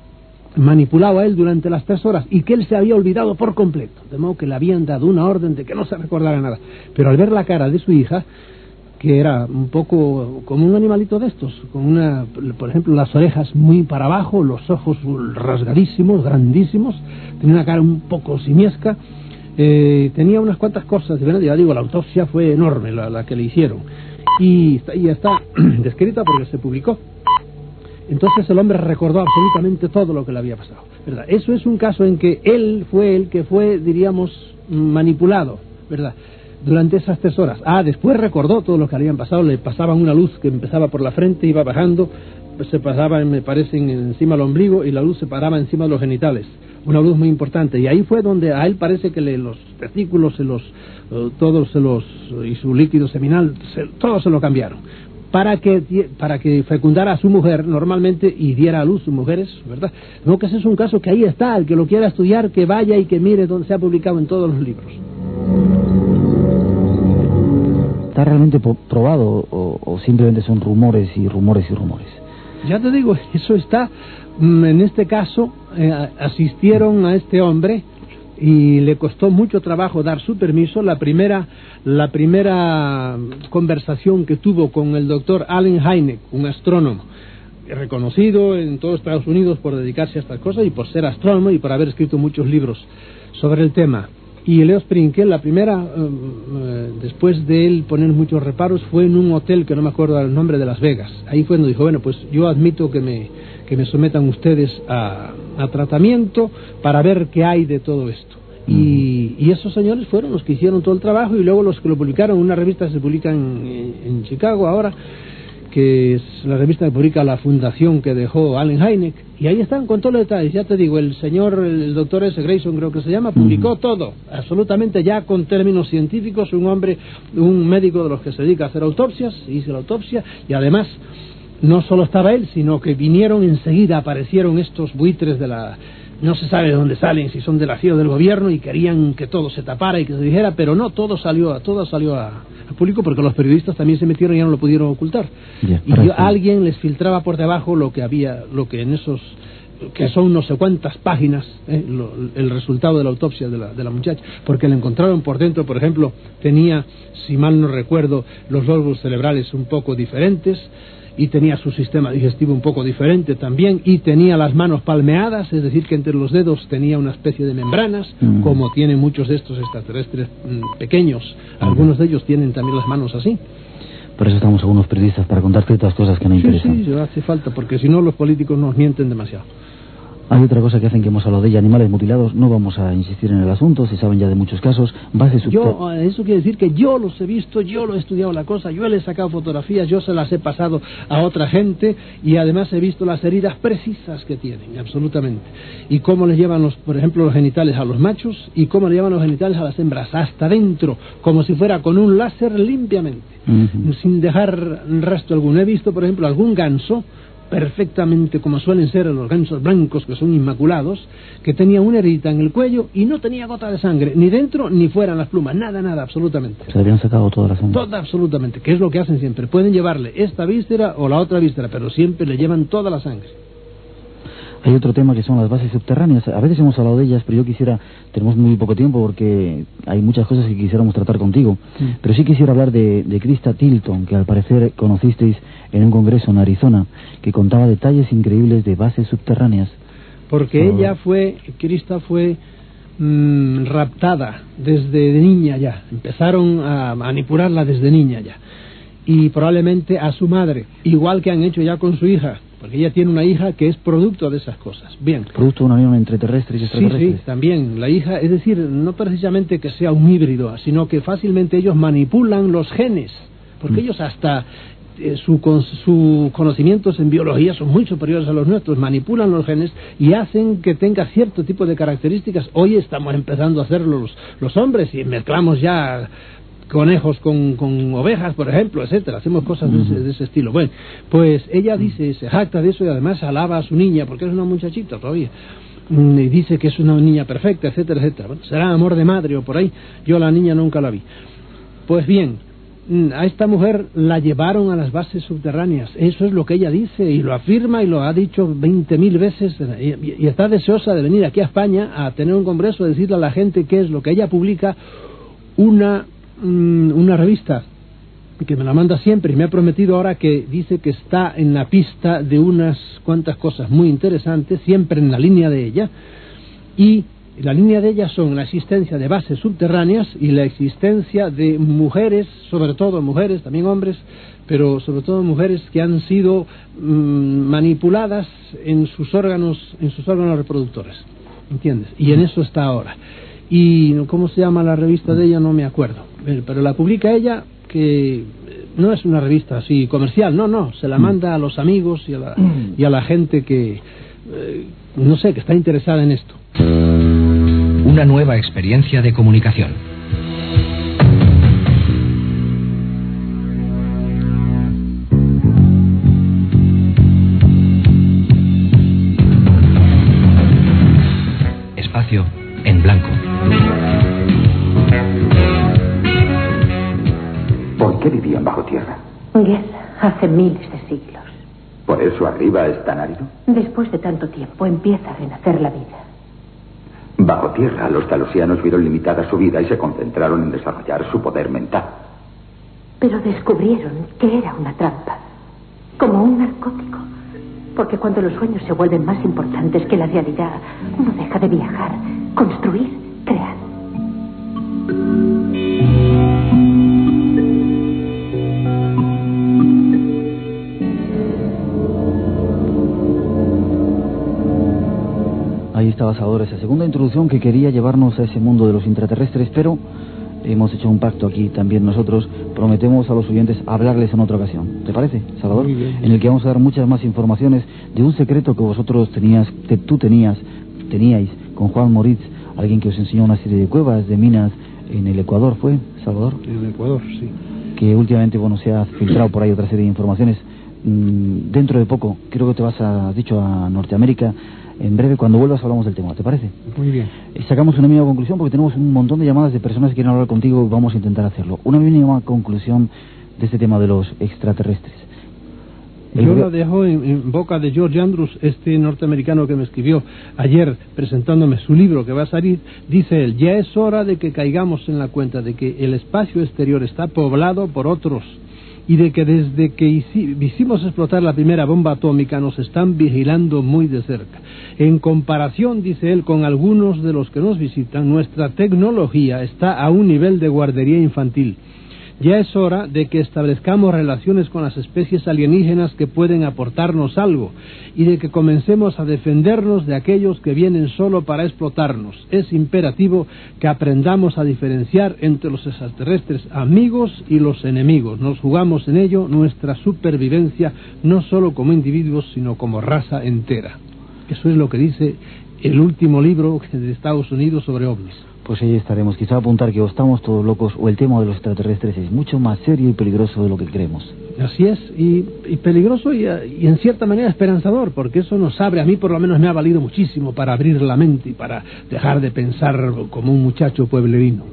manipulado a él durante las tres horas y que él se había olvidado por completo, de modo que le habían dado una orden de que no se recordara nada. Pero al ver la cara de su hija, que era un poco como un animalito de estos, con una, por ejemplo, las orejas muy para abajo, los ojos rasgadísimos, grandísimos, tenía una cara un poco simiesca, eh, tenía unas cuantas cosas, ya digo, la autopsia fue enorme la, que le hicieron y, y está descrita porque se publicó entonces el hombre recordó absolutamente todo lo que le había pasado. ¿verdad? Eso es un caso en que él fue el que fue, diríamos, manipulado, ¿verdad? Durante esas tres horas. Ah, después recordó todo lo que habían pasado, le pasaba una luz que empezaba por la frente, iba bajando, se pasaba, me parece, encima del ombligo y la luz se paraba encima de los genitales. Una luz muy importante. Y ahí fue donde a él parece que le, los testículos, los, eh, todos los, y su líquido seminal, se, todos se lo cambiaron para que, para que fecundara a su mujer normalmente y diera a luz sus mujeres, ¿verdad? No, que ese es un caso que ahí está, el que lo quiera estudiar, que vaya y que mire donde se ha publicado en todos los libros. ¿Está realmente probado o, simplemente son rumores y rumores y rumores? Ya te digo, eso está, mm, en este caso, eh, asistieron a este hombre y le costó mucho trabajo dar su permiso. La primera, la primera conversación que tuvo con el doctor Allen Hynek, un astrónomo reconocido en todos Estados Unidos por dedicarse a estas cosas y por ser astrónomo y por haber escrito muchos libros sobre el tema. Y Leo Sprinkel, la primera, eh, eh, después de él poner muchos reparos, fue en un hotel que no me acuerdo el nombre de Las Vegas. Ahí fue donde dijo, bueno, pues yo admito que me, que me sometan ustedes a, tratamiento para ver qué hay de todo esto. Y, y, esos señores fueron los que hicieron todo el trabajo y luego los que lo publicaron una revista se publica en, en Chicago ahora que es la revista que publica la fundación que dejó Allen Hynek, y ahí están con todos los detalles. Ya te digo, el señor, el doctor S. Grayson, creo que se llama, publicó todo, absolutamente ya con términos científicos, un hombre, un médico de los que se dedica a hacer autopsias, hizo la autopsia, y además no solo estaba él, sino que vinieron enseguida, aparecieron estos buitres de la no se sabe de dónde salen, si son de la CIA o del gobierno, y querían que todo se tapara y que se dijera, pero no, todo salió, todo salió a, público porque los periodistas también se metieron y ya no lo pudieron ocultar. y alguien les filtraba por debajo lo que había, lo que en esos que son no sé cuántas páginas eh, el resultado de la autopsia de la, de la muchacha, porque le encontraron por dentro, por ejemplo, tenía, si mal no recuerdo, los lóbulos cerebrales un poco diferentes, y tenía su sistema digestivo un poco diferente también y tenía las manos palmeadas, es decir, que entre los dedos tenía una especie de membranas, mm. como tienen muchos de estos extraterrestres mm, pequeños. Algunos de ellos tienen también las manos así. Por eso estamos algunos periodistas, para contar ciertas cosas que nos Sí, interesan. sí, hace falta, porque si no los políticos nos mienten demasiado. Hay otra cosa que hacen que hemos hablado de ella, animales mutilados. No vamos a insistir en el asunto, se saben ya de muchos casos. Yo, eh, eso quiere decir que yo los he visto, yo lo he estudiado la cosa, yo le he sacado fotografías, yo se las he pasado a otra gente y además he visto las heridas precisas que tienen, absolutamente. Y cómo les llevan, los, por ejemplo, los genitales a los machos y cómo le llevan los genitales a las hembras, hasta dentro, como si fuera con un láser limpiamente, sin dejar resto alguno. He visto, por ejemplo, algún ganso perfectamente como suelen ser los gansos blancos que son inmaculados, que tenía una herida en el cuello y no tenía gota de sangre, ni dentro ni fuera en las plumas, nada, nada, absolutamente. Se habían sacado toda la sangre. Toda, absolutamente, que es lo que hacen siempre. Pueden llevarle esta víscera o la otra víscera, pero siempre le llevan toda la sangre. Hay otro tema que son las bases subterráneas. A veces hemos hablado de ellas, pero yo quisiera, tenemos muy poco tiempo porque hay muchas cosas que quisiéramos tratar contigo. Pero sí quisiera hablar de, de Krista Tilton, que al parecer conocisteis en un congreso en Arizona, que contaba detalles increíbles de bases subterráneas. Porque ella fue, Krista fue mm, raptada desde niña ya. Empezaron a manipularla desde niña ya. Y probablemente a su madre, igual que han hecho ya con su hija, porque ella tiene una hija que es producto de esas cosas. Bien. Producto de una unión entre terrestres y Sí, extraterrestres. sí, también. La hija, es decir, no precisamente que sea un híbrido, sino que fácilmente ellos manipulan los genes, porque ellos hasta eh, su, con- sus conocimientos en biología son muy superiores a los nuestros, manipulan los genes y hacen que tenga cierto tipo de características. Hoy estamos empezando a hacerlo los, los hombres y mezclamos ya conejos con, con ovejas, por ejemplo, etcétera. Hacemos cosas de, ese, de ese estilo. Bueno, pues ella dice, se jacta de eso y además alaba a su niña, porque es una muchachita todavía. Mm, Y dice que es una niña perfecta, etcétera, etcétera. Bueno, será amor de madre o por ahí. Yo la niña nunca la vi. Pues bien, mm, a esta mujer la llevaron a las bases subterráneas. Eso es lo que ella dice y lo afirma y lo ha dicho veinte mil veces. Y, y está deseosa de venir aquí a España a tener un congreso, a decirle a la gente qué es lo que ella publica. Una, mm, una revista que me la manda siempre y me ha prometido ahora que dice que está en la pista de unas cuantas cosas muy interesantes, siempre en la línea de ella. Y la línea de ellas son la existencia de bases subterráneas y la existencia de mujeres, sobre todo mujeres, también hombres, pero sobre todo mujeres que han sido mm, manipuladas en sus órganos, en sus órganos reproductores, ¿entiendes? Y en eso está ahora. Y cómo se llama la revista de ella no me acuerdo, pero la publica ella que eh, no es una revista así comercial, no, no, se la manda a los amigos y a la, y a la gente que eh, no sé, que está interesada en esto. Una nueva experiencia de comunicación. Espacio hace miles de siglos. ¿Por eso arriba es tan árido? Después de tanto tiempo empieza a renacer la vida. Bajo tierra, los talosianos vieron limitada su vida y se concentraron en desarrollar su poder mental. Pero descubrieron que era una trampa, como un narcótico. Porque cuando los sueños se vuelven más importantes que la realidad, uno deja de viajar, construir, crear. Ahí estaba Salvador, esa segunda introducción que quería llevarnos a ese mundo de los intraterrestres, pero hemos hecho un pacto aquí también nosotros. Prometemos a los oyentes hablarles en otra ocasión. ¿Te parece, Salvador? Muy bien. En el que vamos a dar muchas más informaciones de un secreto que vosotros tenías, que tú tenías, teníais con Juan Moritz, alguien que os enseñó una serie de cuevas, de minas en el Ecuador, ¿fue, Salvador? En el Ecuador, sí. que últimamente bueno se ha filtrado por ahí otra serie de informaciones Mm, dentro de poco creo que te vas a has dicho a Norteamérica en breve cuando vuelvas hablamos del tema ¿te parece? Muy bien. Eh, sacamos una mínima conclusión porque tenemos un montón de llamadas de personas que quieren hablar contigo y vamos a intentar hacerlo una mínima conclusión de este tema de los extraterrestres Yo la dejo en, en boca de George Andrews, este norteamericano que me escribió ayer presentándome su libro que va a salir. Dice él, ya es hora de que caigamos en la cuenta de que el espacio exterior está poblado por otros y de que desde que hici- hicimos explotar la primera bomba atómica nos están vigilando muy de cerca. En comparación, dice él, con algunos de los que nos visitan, nuestra tecnología está a un nivel de guardería infantil. Ya es hora de que establezcamos relaciones con las especies alienígenas que pueden aportarnos algo y de que comencemos a defendernos de aquellos que vienen solo para explotarnos. Es imperativo que aprendamos a diferenciar entre los extraterrestres amigos y los enemigos. Nos jugamos en ello nuestra supervivencia no solo como individuos, sino como raza entera. Eso es lo que dice el último libro de Estados Unidos sobre ovnis. Pues ahí estaremos. Quizá apuntar que o estamos todos locos o el tema de los extraterrestres es mucho más serio y peligroso de lo que creemos. Así es, y, peligroso y, y, en cierta manera esperanzador, porque eso nos abre, a mí por lo menos me ha valido muchísimo para abrir la mente y para dejar de pensar como un muchacho pueblerino.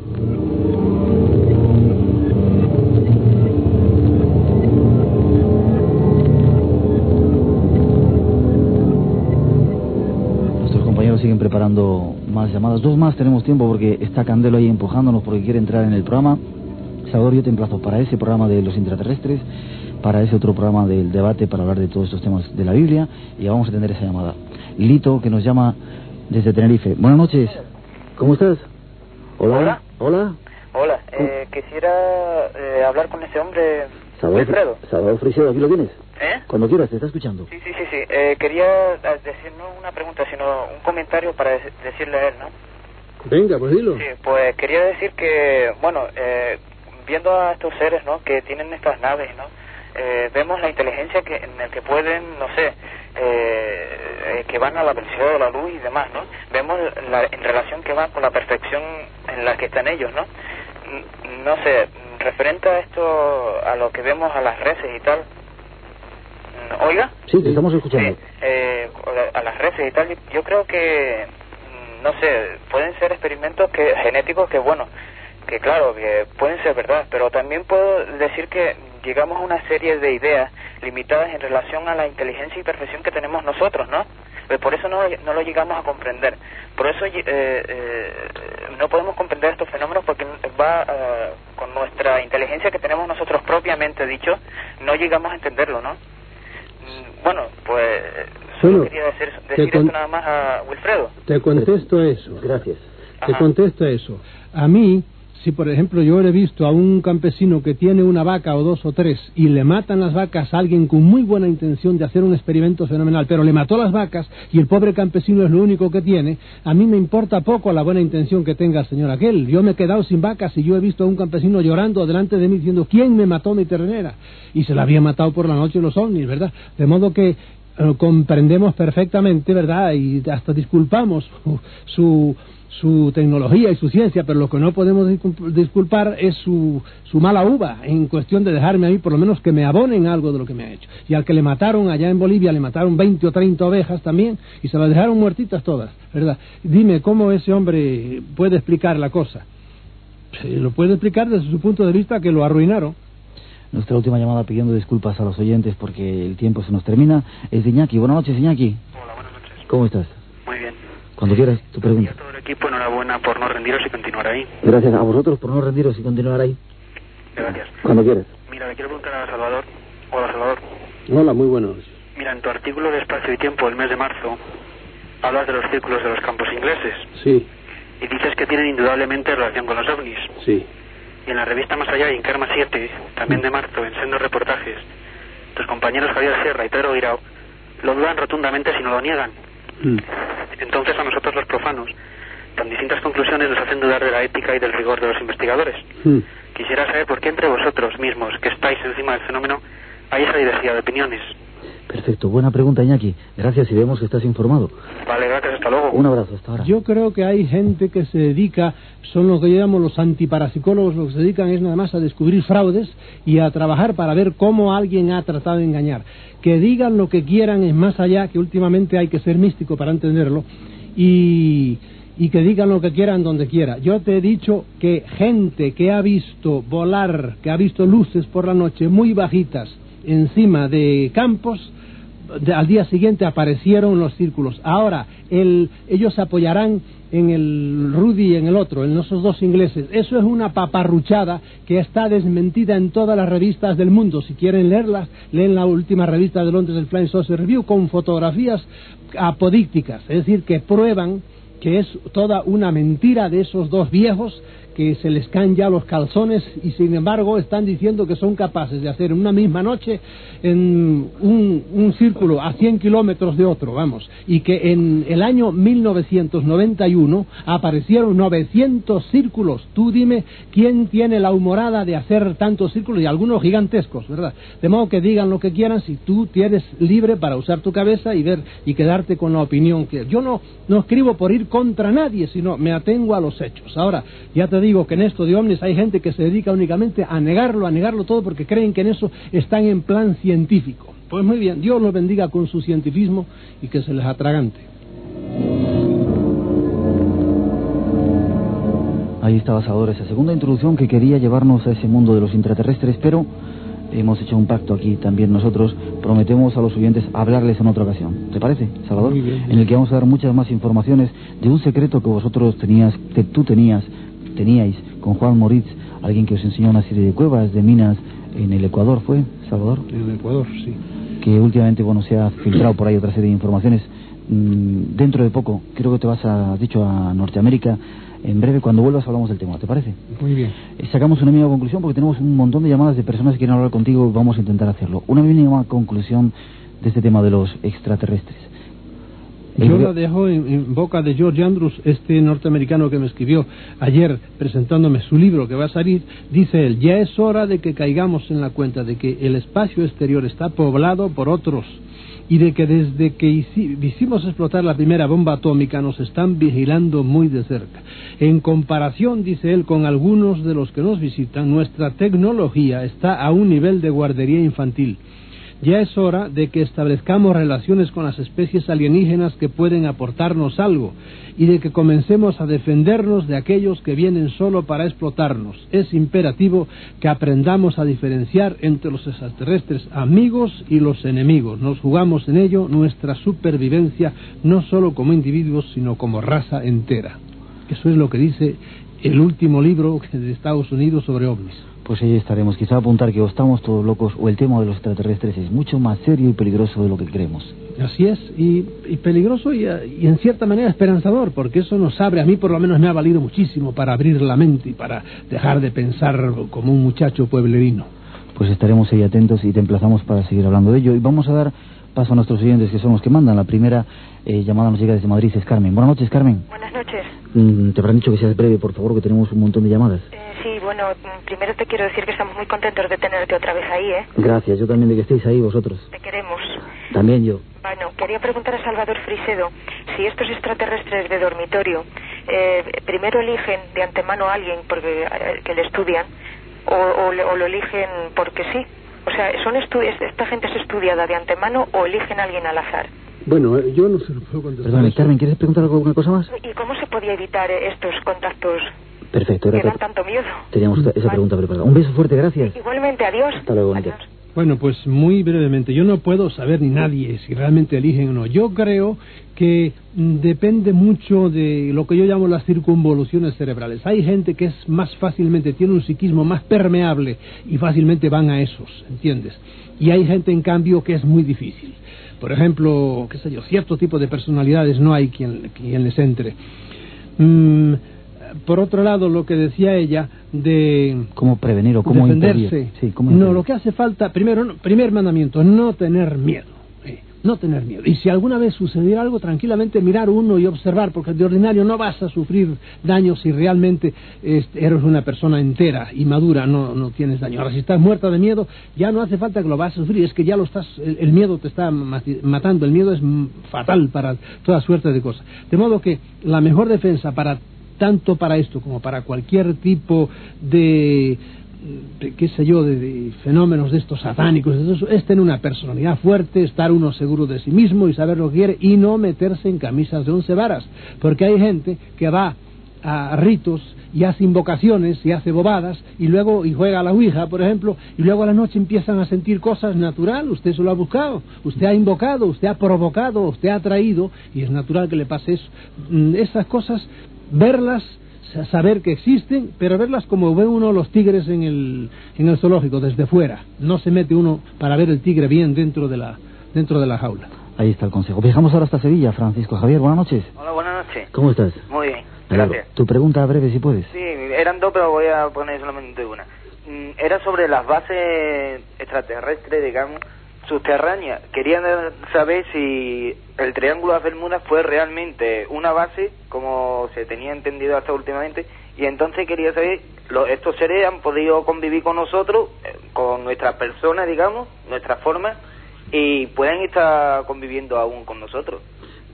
siguen preparando más llamadas. Dos más tenemos tiempo porque está Candelo ahí empujándonos porque quiere entrar en el programa. Salvador, yo te emplazo para ese programa de los intraterrestres, para ese otro programa del debate para hablar de todos estos temas de la Biblia y vamos a tener esa llamada. Lito, que nos llama desde Tenerife. Buenas noches. ¿Cómo estás? Hola. Hola. Hola. Eh, quisiera eh, hablar con ese hombre, Salvador, Salvador Frisedo, ¿aquí lo tienes? ¿Eh? Cuando quieras, te está escuchando. Sí, sí, sí, sí. Eh, quería eh, decir no una pregunta, sino un comentario para decirle a él, ¿no? Venga, pues dilo. Sí, pues quería decir que, bueno, eh, viendo a estos seres, ¿no? Que tienen estas naves, ¿no? Eh, vemos la inteligencia que en el que pueden, no sé, eh, que van a la velocidad de la luz y demás, ¿no? Vemos la, en relación que van con la perfección en la que están ellos, ¿no? No sé, referente a esto, a lo que vemos a las reses y tal, Oiga. Sí, te estamos escuchando. Eh, a las redes y tal, yo creo que, mm, no sé, pueden ser experimentos que genéticos que, bueno, que claro, que pueden ser verdad, pero también puedo decir que llegamos a una serie de ideas limitadas en relación a la inteligencia y perfección que tenemos nosotros, ¿no? Pues por eso no, no lo llegamos a comprender. Por eso eh, eh, no podemos comprender estos fenómenos porque va con nuestra inteligencia que tenemos nosotros propiamente dicho, no llegamos a entenderlo, ¿no? Bueno, pues solo quería decir, decir esto nada más a Wilfredo. Te contesto eso. Gracias. Te contesto eso. A mí, si por ejemplo yo he visto a un campesino que tiene una vaca o dos o tres y le matan las vacas a alguien con muy buena intención de hacer un experimento fenomenal, pero le mató las vacas y el pobre campesino es lo único que tiene, a mí me importa poco la buena intención que tenga el señor aquel. Yo me he quedado sin vacas y yo he visto a un campesino llorando delante de mí diciendo, ¿quién me mató mi ternera? Y se la había matado por la noche los ovnis, ¿verdad? De modo que eh, comprendemos perfectamente, ¿verdad? Y hasta disculpamos su su tecnología y su ciencia, pero lo que no podemos disculpar es su, su mala uva en cuestión de dejarme a mí por lo menos que me abonen algo de lo que me ha hecho. Y al que le mataron allá en Bolivia, le mataron 20 o 30 ovejas también y se las dejaron muertitas todas, ¿verdad? Dime cómo ese hombre puede explicar la cosa. lo puede explicar desde su punto de vista que lo arruinaron. Nuestra última llamada pidiendo disculpas a los oyentes porque el tiempo se nos termina es de Iñaki. Buenas noches, Iñaki. Hola, buenas noches. ¿Cómo estás? Muy bien. Cuando quieras, tu pregunta. Y a todo el equipo, enhorabuena por no rendiros y continuar ahí. Gracias a vosotros por no rendiros y continuar ahí. Gracias. Cuando quieras. Mira, le quiero preguntar a Salvador. Hola, Salvador. Hola, muy buenos. Mira, en tu artículo de Espacio y Tiempo del mes de marzo, hablas de los círculos de los campos ingleses. Sí. Y dices que tienen indudablemente relación con los ovnis. Sí. Y en la revista Más Allá, en Karma 7, también de marzo, en sendos reportajes, tus compañeros Javier Sierra y Pedro Guirao lo dudan rotundamente si no lo niegan. Mm. Entonces a nosotros los profanos, tan distintas conclusiones nos hacen dudar de la ética y del rigor de los investigadores. Mm. Quisiera saber por qué entre vosotros mismos, que estáis encima del fenómeno, hay esa diversidad de opiniones. Perfecto, buena pregunta, Iñaki. Gracias y vemos que estás informado. Vale, gracias, hasta luego. Un abrazo, hasta ahora. Yo creo que hay gente que se dedica, son los que llamamos los antiparapsicólogos, lo que se dedican es nada más a descubrir fraudes y a trabajar para ver cómo alguien ha tratado de engañar. Que digan lo que quieran es más allá, que últimamente hay que ser místico para entenderlo, y, y que digan lo que quieran donde quiera. Yo te he dicho que gente que ha visto volar, que ha visto luces por la noche muy bajitas encima de campos, al día siguiente aparecieron los círculos. Ahora, el, ellos apoyarán en el Rudy y en el otro, en esos dos ingleses. Eso es una paparruchada que está desmentida en todas las revistas del mundo. Si quieren leerlas, leen la última revista de Londres, el Flying Saucer Review, con fotografías apodícticas, es decir, que prueban que es toda una mentira de esos dos viejos que se les caen ya los calzones y sin embargo están diciendo que son capaces de hacer en una misma noche en un, círculo a 100 kilómetros de otro, vamos, y que en el año 1991 aparecieron 900 círculos. Tú dime quién tiene la humorada de hacer tantos círculos y algunos gigantescos, ¿verdad? De modo que digan lo que quieran si tú tienes libre para usar tu cabeza y ver y quedarte con la opinión que yo no no escribo por ir contra nadie, sino me atengo a los hechos. Ahora, ya te digo que en esto de ovnis hay gente que se dedica únicamente a negarlo, a negarlo todo porque creen que en eso están en plan científico. Pues muy bien, Dios los bendiga con su cientifismo y que se les atragante. Ahí estaba Salvador, esa segunda introducción que quería llevarnos a ese mundo de los intraterrestres, pero hemos hecho un pacto aquí también nosotros, prometemos a los oyentes hablarles en otra ocasión. ¿Te parece, Salvador? En el que vamos a dar muchas más informaciones de un secreto que vosotros tenías, que tú tenías, teníais con Juan Moritz, alguien que os enseñó una serie de cuevas, de minas en el Ecuador, ¿fue, Salvador? En el Ecuador, sí. Que últimamente, bueno, se ha filtrado por ahí otra serie de informaciones. Mm, dentro de poco, creo que te vas, a, has dicho, a Norteamérica. En breve, cuando vuelvas, hablamos del tema, ¿te parece? Muy bien. Eh, Sacamos una mínima conclusión porque tenemos un montón de llamadas de personas que quieren hablar contigo y vamos a intentar hacerlo. Una mínima conclusión de este tema de los extraterrestres. Yo la dejo en, en boca de George Andrews, este norteamericano que me escribió ayer presentándome su libro que va a salir. Dice él, ya es hora de que caigamos en la cuenta de que el espacio exterior está poblado por otros y de que desde que hici- hicimos explotar la primera bomba atómica nos están vigilando muy de cerca. En comparación, dice él, con algunos de los que nos visitan, nuestra tecnología está a un nivel de guardería infantil. Ya es hora de que establezcamos relaciones con las especies alienígenas que pueden aportarnos algo y de que comencemos a defendernos de aquellos que vienen solo para explotarnos. Es imperativo que aprendamos a diferenciar entre los extraterrestres amigos y los enemigos. Nos jugamos en ello nuestra supervivencia no solo como individuos, sino como raza entera. Eso es lo que dice el último libro de Estados Unidos sobre ovnis. Pues ahí estaremos. Quizá apuntar que o estamos todos locos o el tema de los extraterrestres es mucho más serio y peligroso de lo que creemos. Así es, y, y peligroso y, y en cierta manera esperanzador, porque eso nos abre, a mí por lo menos me ha valido muchísimo para abrir la mente y para dejar de pensar como un muchacho pueblerino. Pues estaremos ahí atentos y te emplazamos para seguir hablando de ello. Y vamos a dar paso a nuestros oyentes que son los que mandan. La primera eh, llamada nos llega desde Madrid, es Carmen. Buenas noches, Carmen. Buenas noches. Mm, te habrán dicho que seas breve, por favor, que tenemos un montón de llamadas. Eh, sí, bueno, primero te quiero decir que estamos muy contentos de tenerte otra vez ahí, ¿eh? Gracias, yo también de que estéis ahí vosotros. Te queremos. También yo. Bueno, quería preguntar a Salvador Frisedo si estos extraterrestres de dormitorio eh, primero eligen de antemano a alguien porque eh, que le estudian o, o o lo eligen porque sí. O sea, son esta gente es estudiada de antemano o eligen a alguien al azar. Bueno, eh, yo no se lo puedo contestar. Perdón. Carmen, ¿quieres preguntar alguna cosa más? ¿Y cómo se podía evitar estos contactos Perfecto, que era dan tanto miedo? teníamos esa pregunta preparada. Un beso fuerte, gracias. Igualmente, adiós. Hasta luego, bonito. Bueno, pues muy brevemente, yo no puedo saber ni nadie si realmente eligen o no. Yo creo que mm, depende mucho de lo que yo llamo las circunvoluciones cerebrales. Hay gente que es más fácilmente, tiene un psiquismo más permeable y fácilmente van a esos, ¿entiendes? Y hay gente, en cambio, que es muy difícil. Por ejemplo, qué sé yo, cierto tipo de personalidades no hay quien, quien les entre. Mm, por otro lado, lo que decía ella de ¿Cómo prevenir o cómo defenderse. Sí, ¿cómo no, lo que hace falta, primero, no- primer mandamiento, no tener miedo. eh, no tener miedo. Y si alguna vez sucediera algo, tranquilamente mirar uno y observar, porque de ordinario no vas a sufrir daño si realmente este, eres una persona entera y madura, no, no tienes daño. Ahora, si estás muerta de miedo, ya no hace falta que lo vas a sufrir, es que ya lo estás, el, el miedo te está matando, el miedo es mm, fatal para toda suerte de cosas. De modo que la mejor defensa para tanto para esto como para cualquier tipo de, qué sé yo, de, fenómenos de estos satánicos, de es tener una personalidad fuerte, estar uno seguro de sí mismo y saber lo que quiere y no meterse en camisas de once varas, porque hay gente que va a ritos y hace invocaciones y hace bobadas y luego y juega a la ouija por ejemplo y luego a la noche empiezan a sentir cosas natural usted se lo ha buscado usted ha invocado usted ha provocado usted ha traído y es natural que le pase eso Mm, esas cosas verlas sa- saber que existen pero verlas como ve uno los tigres en el en el zoológico desde fuera no se mete uno para ver el tigre bien dentro de la dentro de la jaula Ahí está el consejo. Viajamos ahora hasta Sevilla, Francisco Javier. Buenas noches. Hola, buenas noches. ¿Cómo estás? Muy bien. Gracias. Tu pregunta breve, si puedes. Sí, eran dos, pero voy a poner solamente una. Mm, Era sobre las bases extraterrestres, digamos, subterráneas. Querían saber si el Triángulo de las Bermudas fue realmente una base, como se tenía entendido hasta últimamente, y entonces quería saber, lo- estos seres han podido convivir con nosotros, eh, con nuestra persona, digamos, nuestra forma, y pueden estar conviviendo aún con nosotros.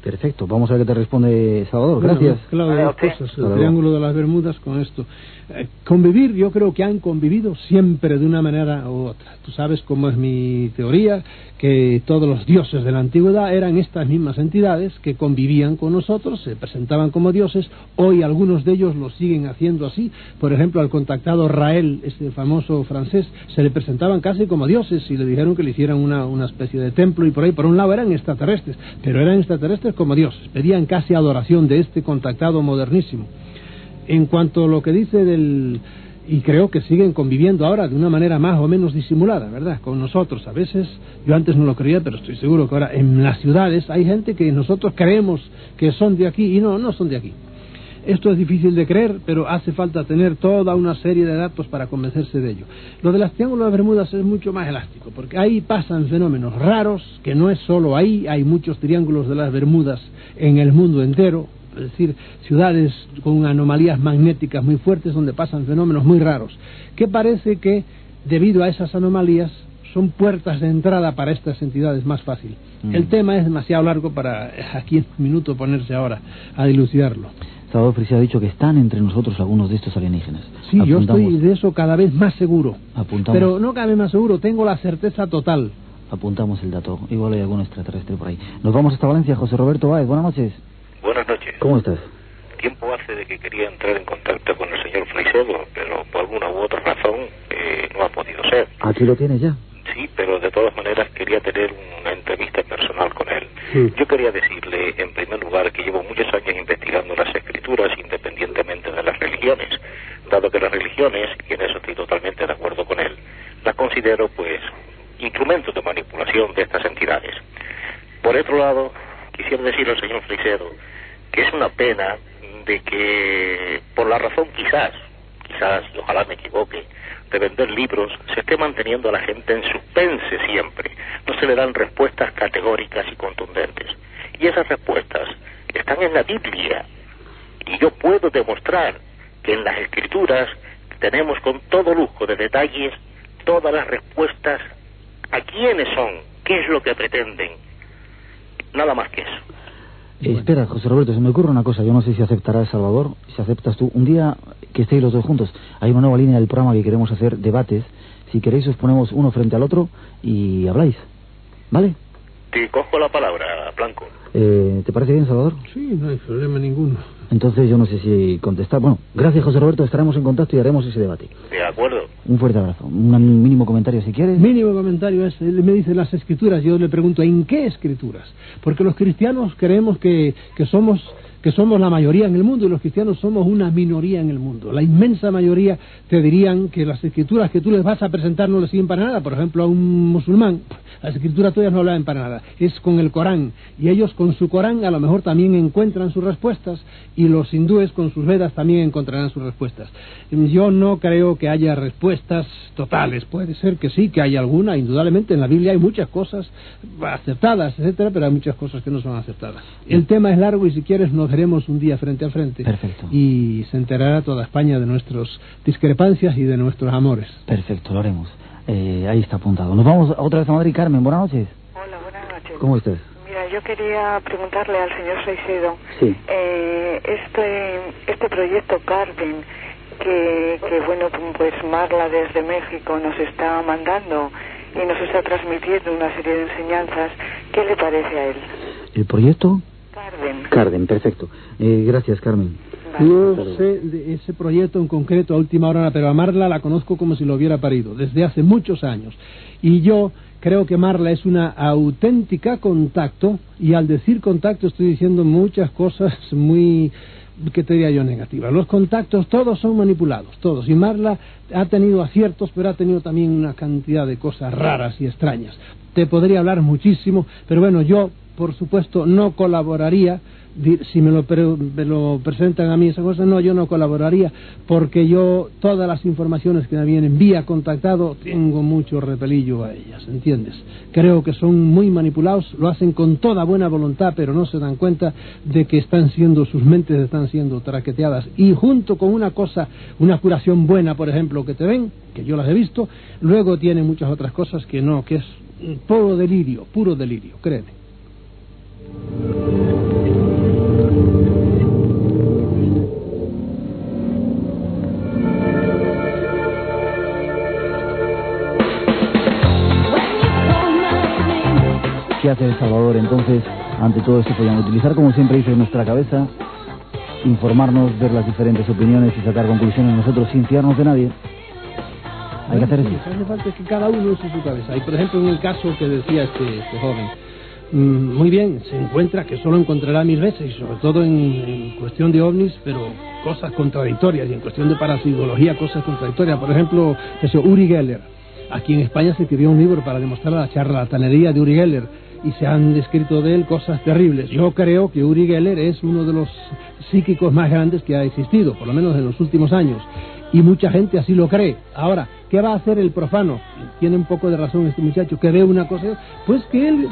Perfecto, vamos a ver qué te responde Salvador. Bueno, Gracias. claro, Vale, dos cosas. El triángulo de las Bermudas con esto. Eh, convivir, yo creo que han convivido siempre de una manera u otra. Tú sabes cómo es mi teoría, que todos los dioses de la antigüedad eran estas mismas entidades que convivían con nosotros, se presentaban como dioses. Hoy algunos de ellos lo siguen haciendo así. Por ejemplo, al contactado Rael, este famoso francés, se le presentaban casi como dioses y le dijeron que le hicieran una, una especie de templo y por ahí, por un lado eran extraterrestres, pero eran extraterrestres como dioses. Pedían casi adoración de este contactado modernísimo. En cuanto a lo que dice del... Y creo que siguen conviviendo ahora de una manera más o menos disimulada, ¿verdad? Con nosotros. A veces, yo antes no lo creía, pero estoy seguro que ahora en las ciudades hay gente que nosotros creemos que son de aquí y no, no son de aquí. Esto es difícil de creer, pero hace falta tener toda una serie de datos para convencerse de ello. Lo de las triángulos de Bermudas es mucho más elástico, porque ahí pasan fenómenos raros, que no es solo ahí, hay muchos triángulos de las Bermudas en el mundo entero, es decir, ciudades con anomalías magnéticas muy fuertes donde pasan fenómenos muy raros, que parece que debido a esas anomalías son puertas de entrada para estas entidades más fácil. Mm. El tema es demasiado largo para aquí en un minuto ponerse ahora a dilucidarlo. Salvador Frisia ha dicho que están entre nosotros algunos de estos alienígenas. Sí, yo Apuntamos- estoy de eso cada vez más seguro. Apuntamos, Pero no cada vez más seguro, tengo la certeza total. apuntamos el dato. Igual hay algún extraterrestre por ahí. Nos vamos hasta Valencia. José Roberto Báez, buenas noches. Buenas noches. ¿Cómo estás? Tiempo hace de que quería entrar en contacto con el señor Fraisedo, pero por alguna u otra razón eh, no ha podido ser. Aquí lo tienes ya. Sí, pero de todas maneras quería tener una entrevista personal con él. Yo quería decirle, en primer lugar, que llevo muchos años investigando las escrituras independientemente de las religiones, dado que las religiones, y en eso estoy totalmente de acuerdo con él, las considero, pues, instrumentos de manipulación de estas entidades. Por otro lado, quisiera decirle al señor Frisedo que es una pena de que, por la razón quizás, y ojalá me equivoque, de vender libros, se esté manteniendo a la gente en suspense siempre. No se le dan respuestas categóricas y contundentes. Y esas respuestas están en la Biblia. Y yo puedo demostrar que en las escrituras tenemos con todo lujo de detalles todas las respuestas a quiénes son, qué es lo que pretenden. Nada más que eso. Eh, espera, José Roberto, se me ocurre una cosa. Yo no sé si aceptará El Salvador, si aceptas tú. Un día que estéis los dos juntos, hay una nueva línea del programa que queremos hacer debates. Si queréis, os ponemos uno frente al otro y habláis. ¿Vale? Te cojo la palabra, Blanco. Eh, ¿Te parece bien, Salvador? Sí, no hay problema ninguno. Entonces yo no sé si contestar. Bueno, gracias, José Roberto. Estaremos en contacto y haremos ese debate. De acuerdo. Un fuerte abrazo. Un mínimo comentario si quieres. Mínimo comentario es, él me dice las escrituras, yo le pregunto, ¿en qué escrituras? Porque los cristianos creemos que, que somos que somos la mayoría en el mundo y los cristianos somos una minoría en el mundo. La inmensa mayoría te dirían que las escrituras que tú les vas a presentar no les sirven para nada. Por ejemplo, a un musulmán, las escrituras tuyas no hablan para nada. Es con el Corán. Y ellos con su Corán a lo mejor también encuentran sus respuestas y los hindúes con sus Vedas también encontrarán sus respuestas. Yo no creo que haya respuestas totales. Puede ser que sí, que haya alguna. Indudablemente en la Biblia hay muchas cosas aceptadas, etcétera, pero hay muchas cosas que no son aceptadas. El tema es largo y si quieres nos veremos un día frente a frente. Perfecto. Y se enterará toda España de nuestras discrepancias y de nuestros amores. Perfecto, lo haremos. Eh, ahí está apuntado. Nos vamos otra vez a Madrid. Carmen, buenas noches. Hola, buenas noches. ¿Cómo estás? Mira, yo quería preguntarle al señor Saicedo, Sí. eh, este, este proyecto Carden, que, que bueno, pues Marla desde México nos está mandando y nos está transmitiendo una serie de enseñanzas, ¿qué le parece a él? ¿El proyecto? Carden. Carden, perfecto. Eh, gracias, Carmen. No sé de ese proyecto en concreto a última hora, pero a Marla la conozco como si lo hubiera parido, desde hace muchos años. Y yo creo que Marla es una auténtica contacto, y al decir contacto estoy diciendo muchas cosas muy, que te diría yo, negativas. Los contactos todos son manipulados, todos. Y Marla ha tenido aciertos, pero ha tenido también una cantidad de cosas raras y extrañas. Te podría hablar muchísimo, pero bueno, yo, por supuesto, no colaboraría si me lo, me lo presentan a mí esa cosa, no, yo no colaboraría, porque yo todas las informaciones que me vienen vía contactado, tengo mucho repelillo a ellas, ¿entiendes? Creo que son muy manipulados, lo hacen con toda buena voluntad, pero no se dan cuenta de que están siendo, sus mentes están siendo traqueteadas. Y junto con una cosa, una curación buena, por ejemplo, que te ven, que yo las he visto, luego tienen muchas otras cosas que no, que es puro delirio, puro delirio, créeme. ¿Qué hace El Salvador entonces ante todo esto? Podríamos utilizar, como siempre dice, nuestra cabeza, informarnos, ver las diferentes opiniones y sacar conclusiones nosotros sin fiarnos de nadie. Hay que hacer eso. Lo que hace falta es que cada uno use su cabeza. Y por ejemplo, en el caso que decía este, este joven, muy bien, se encuentra que solo encontrará mil veces, y sobre todo en, cuestión de ovnis, pero cosas contradictorias, y en cuestión de parapsicología, cosas contradictorias. Por ejemplo, eso, Uri Geller. Aquí en España se escribió un libro para demostrar la charlatanería de Uri Geller y se han descrito de él cosas terribles. Yo creo que Uri Geller es uno de los psíquicos más grandes que ha existido, por lo menos en los últimos años. Y mucha gente así lo cree. Ahora, ¿qué va a hacer el profano? Tiene un poco de razón este muchacho, que ve una cosa, pues que él,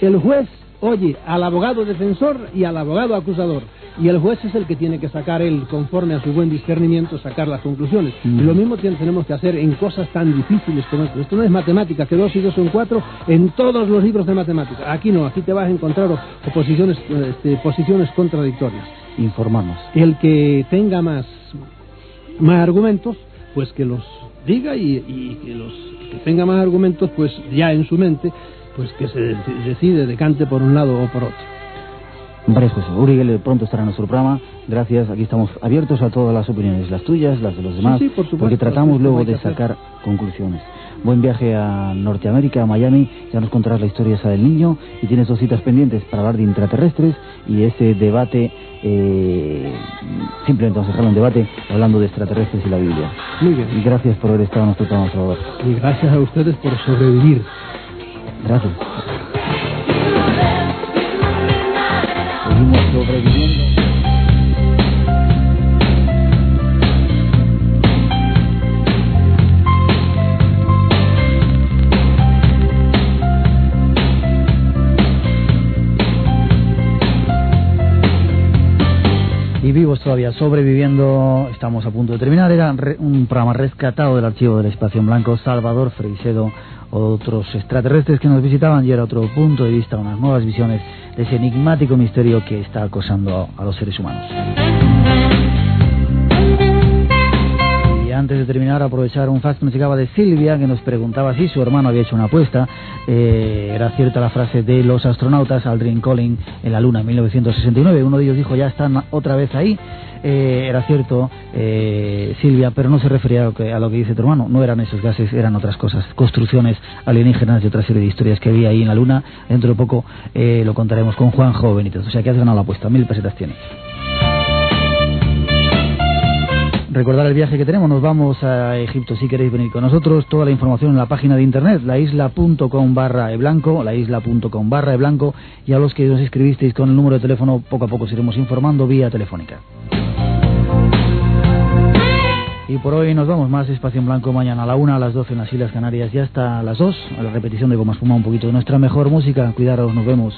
el juez, oye al abogado defensor y al abogado acusador. Y el juez es el que tiene que sacar él, conforme a su buen discernimiento, sacar las conclusiones. Y lo mismo tenemos que hacer en cosas tan difíciles como esto. Esto no es matemática, que dos y dos son cuatro en todos los libros de matemática. Aquí no, aquí te vas a encontrar oposiciones, este, posiciones contradictorias. Informamos. El que tenga más, más argumentos, pues que los diga y, que los que tenga más argumentos, pues ya en su mente, pues que se decide, decante por un lado o por otro. Varias cosas. Uri pronto estará en nuestro programa. Gracias. Aquí estamos abiertos a todas las opiniones, las tuyas, las de los demás, porque tratamos luego de sacar conclusiones. Buen viaje a Norteamérica, a Miami. Ya nos contarás la historia esa del niño y tienes dos citas pendientes para hablar de intraterrestres y ese debate, eh, simplemente vamos a dejarlo en debate, hablando de extraterrestres y la Biblia. Muy bien. Y gracias por haber estado en nuestro programa, Salvador. Y gracias a ustedes por sobrevivir. Gracias. sobreviviendo. Todavía, sobreviviendo, estamos a punto de terminar. Era un programa rescatado del archivo del Espacio en Blanco, Salvador Freisedo, otros extraterrestres que nos visitaban y era otro punto de vista, unas nuevas visiones de ese enigmático misterio que está acosando a los seres humanos. Antes de terminar, aprovechar un fax que nos llegaba de Silvia, que nos preguntaba si su hermano había hecho una apuesta. Eh, era cierta la frase de los astronautas Aldrin Collins en la Luna en 1969. Uno de ellos dijo, ya están otra vez ahí. Eh, era cierto, eh, Silvia, pero no se refería a lo, que, dice tu hermano. No eran esos gases, eran otras cosas, construcciones alienígenas y otra serie de historias que había ahí en la Luna. Dentro de poco eh, lo contaremos con Juanjo Benítez. O sea que has ganado la apuesta, mil pesetas tiene. Recordar el viaje que tenemos, nos vamos a Egipto si queréis venir con nosotros. Toda la información en la página de internet, laisla.com barra eblanco, laisla.com barra eblanco. Y a los que nos escribisteis con el número de teléfono, poco a poco os iremos informando vía telefónica. Y por hoy nos vamos más espacio en blanco mañana a la una, a las 12 en las Islas Canarias y hasta las 2, a la repetición de Goma Espuma un poquito de nuestra mejor música. Cuidaros, nos vemos.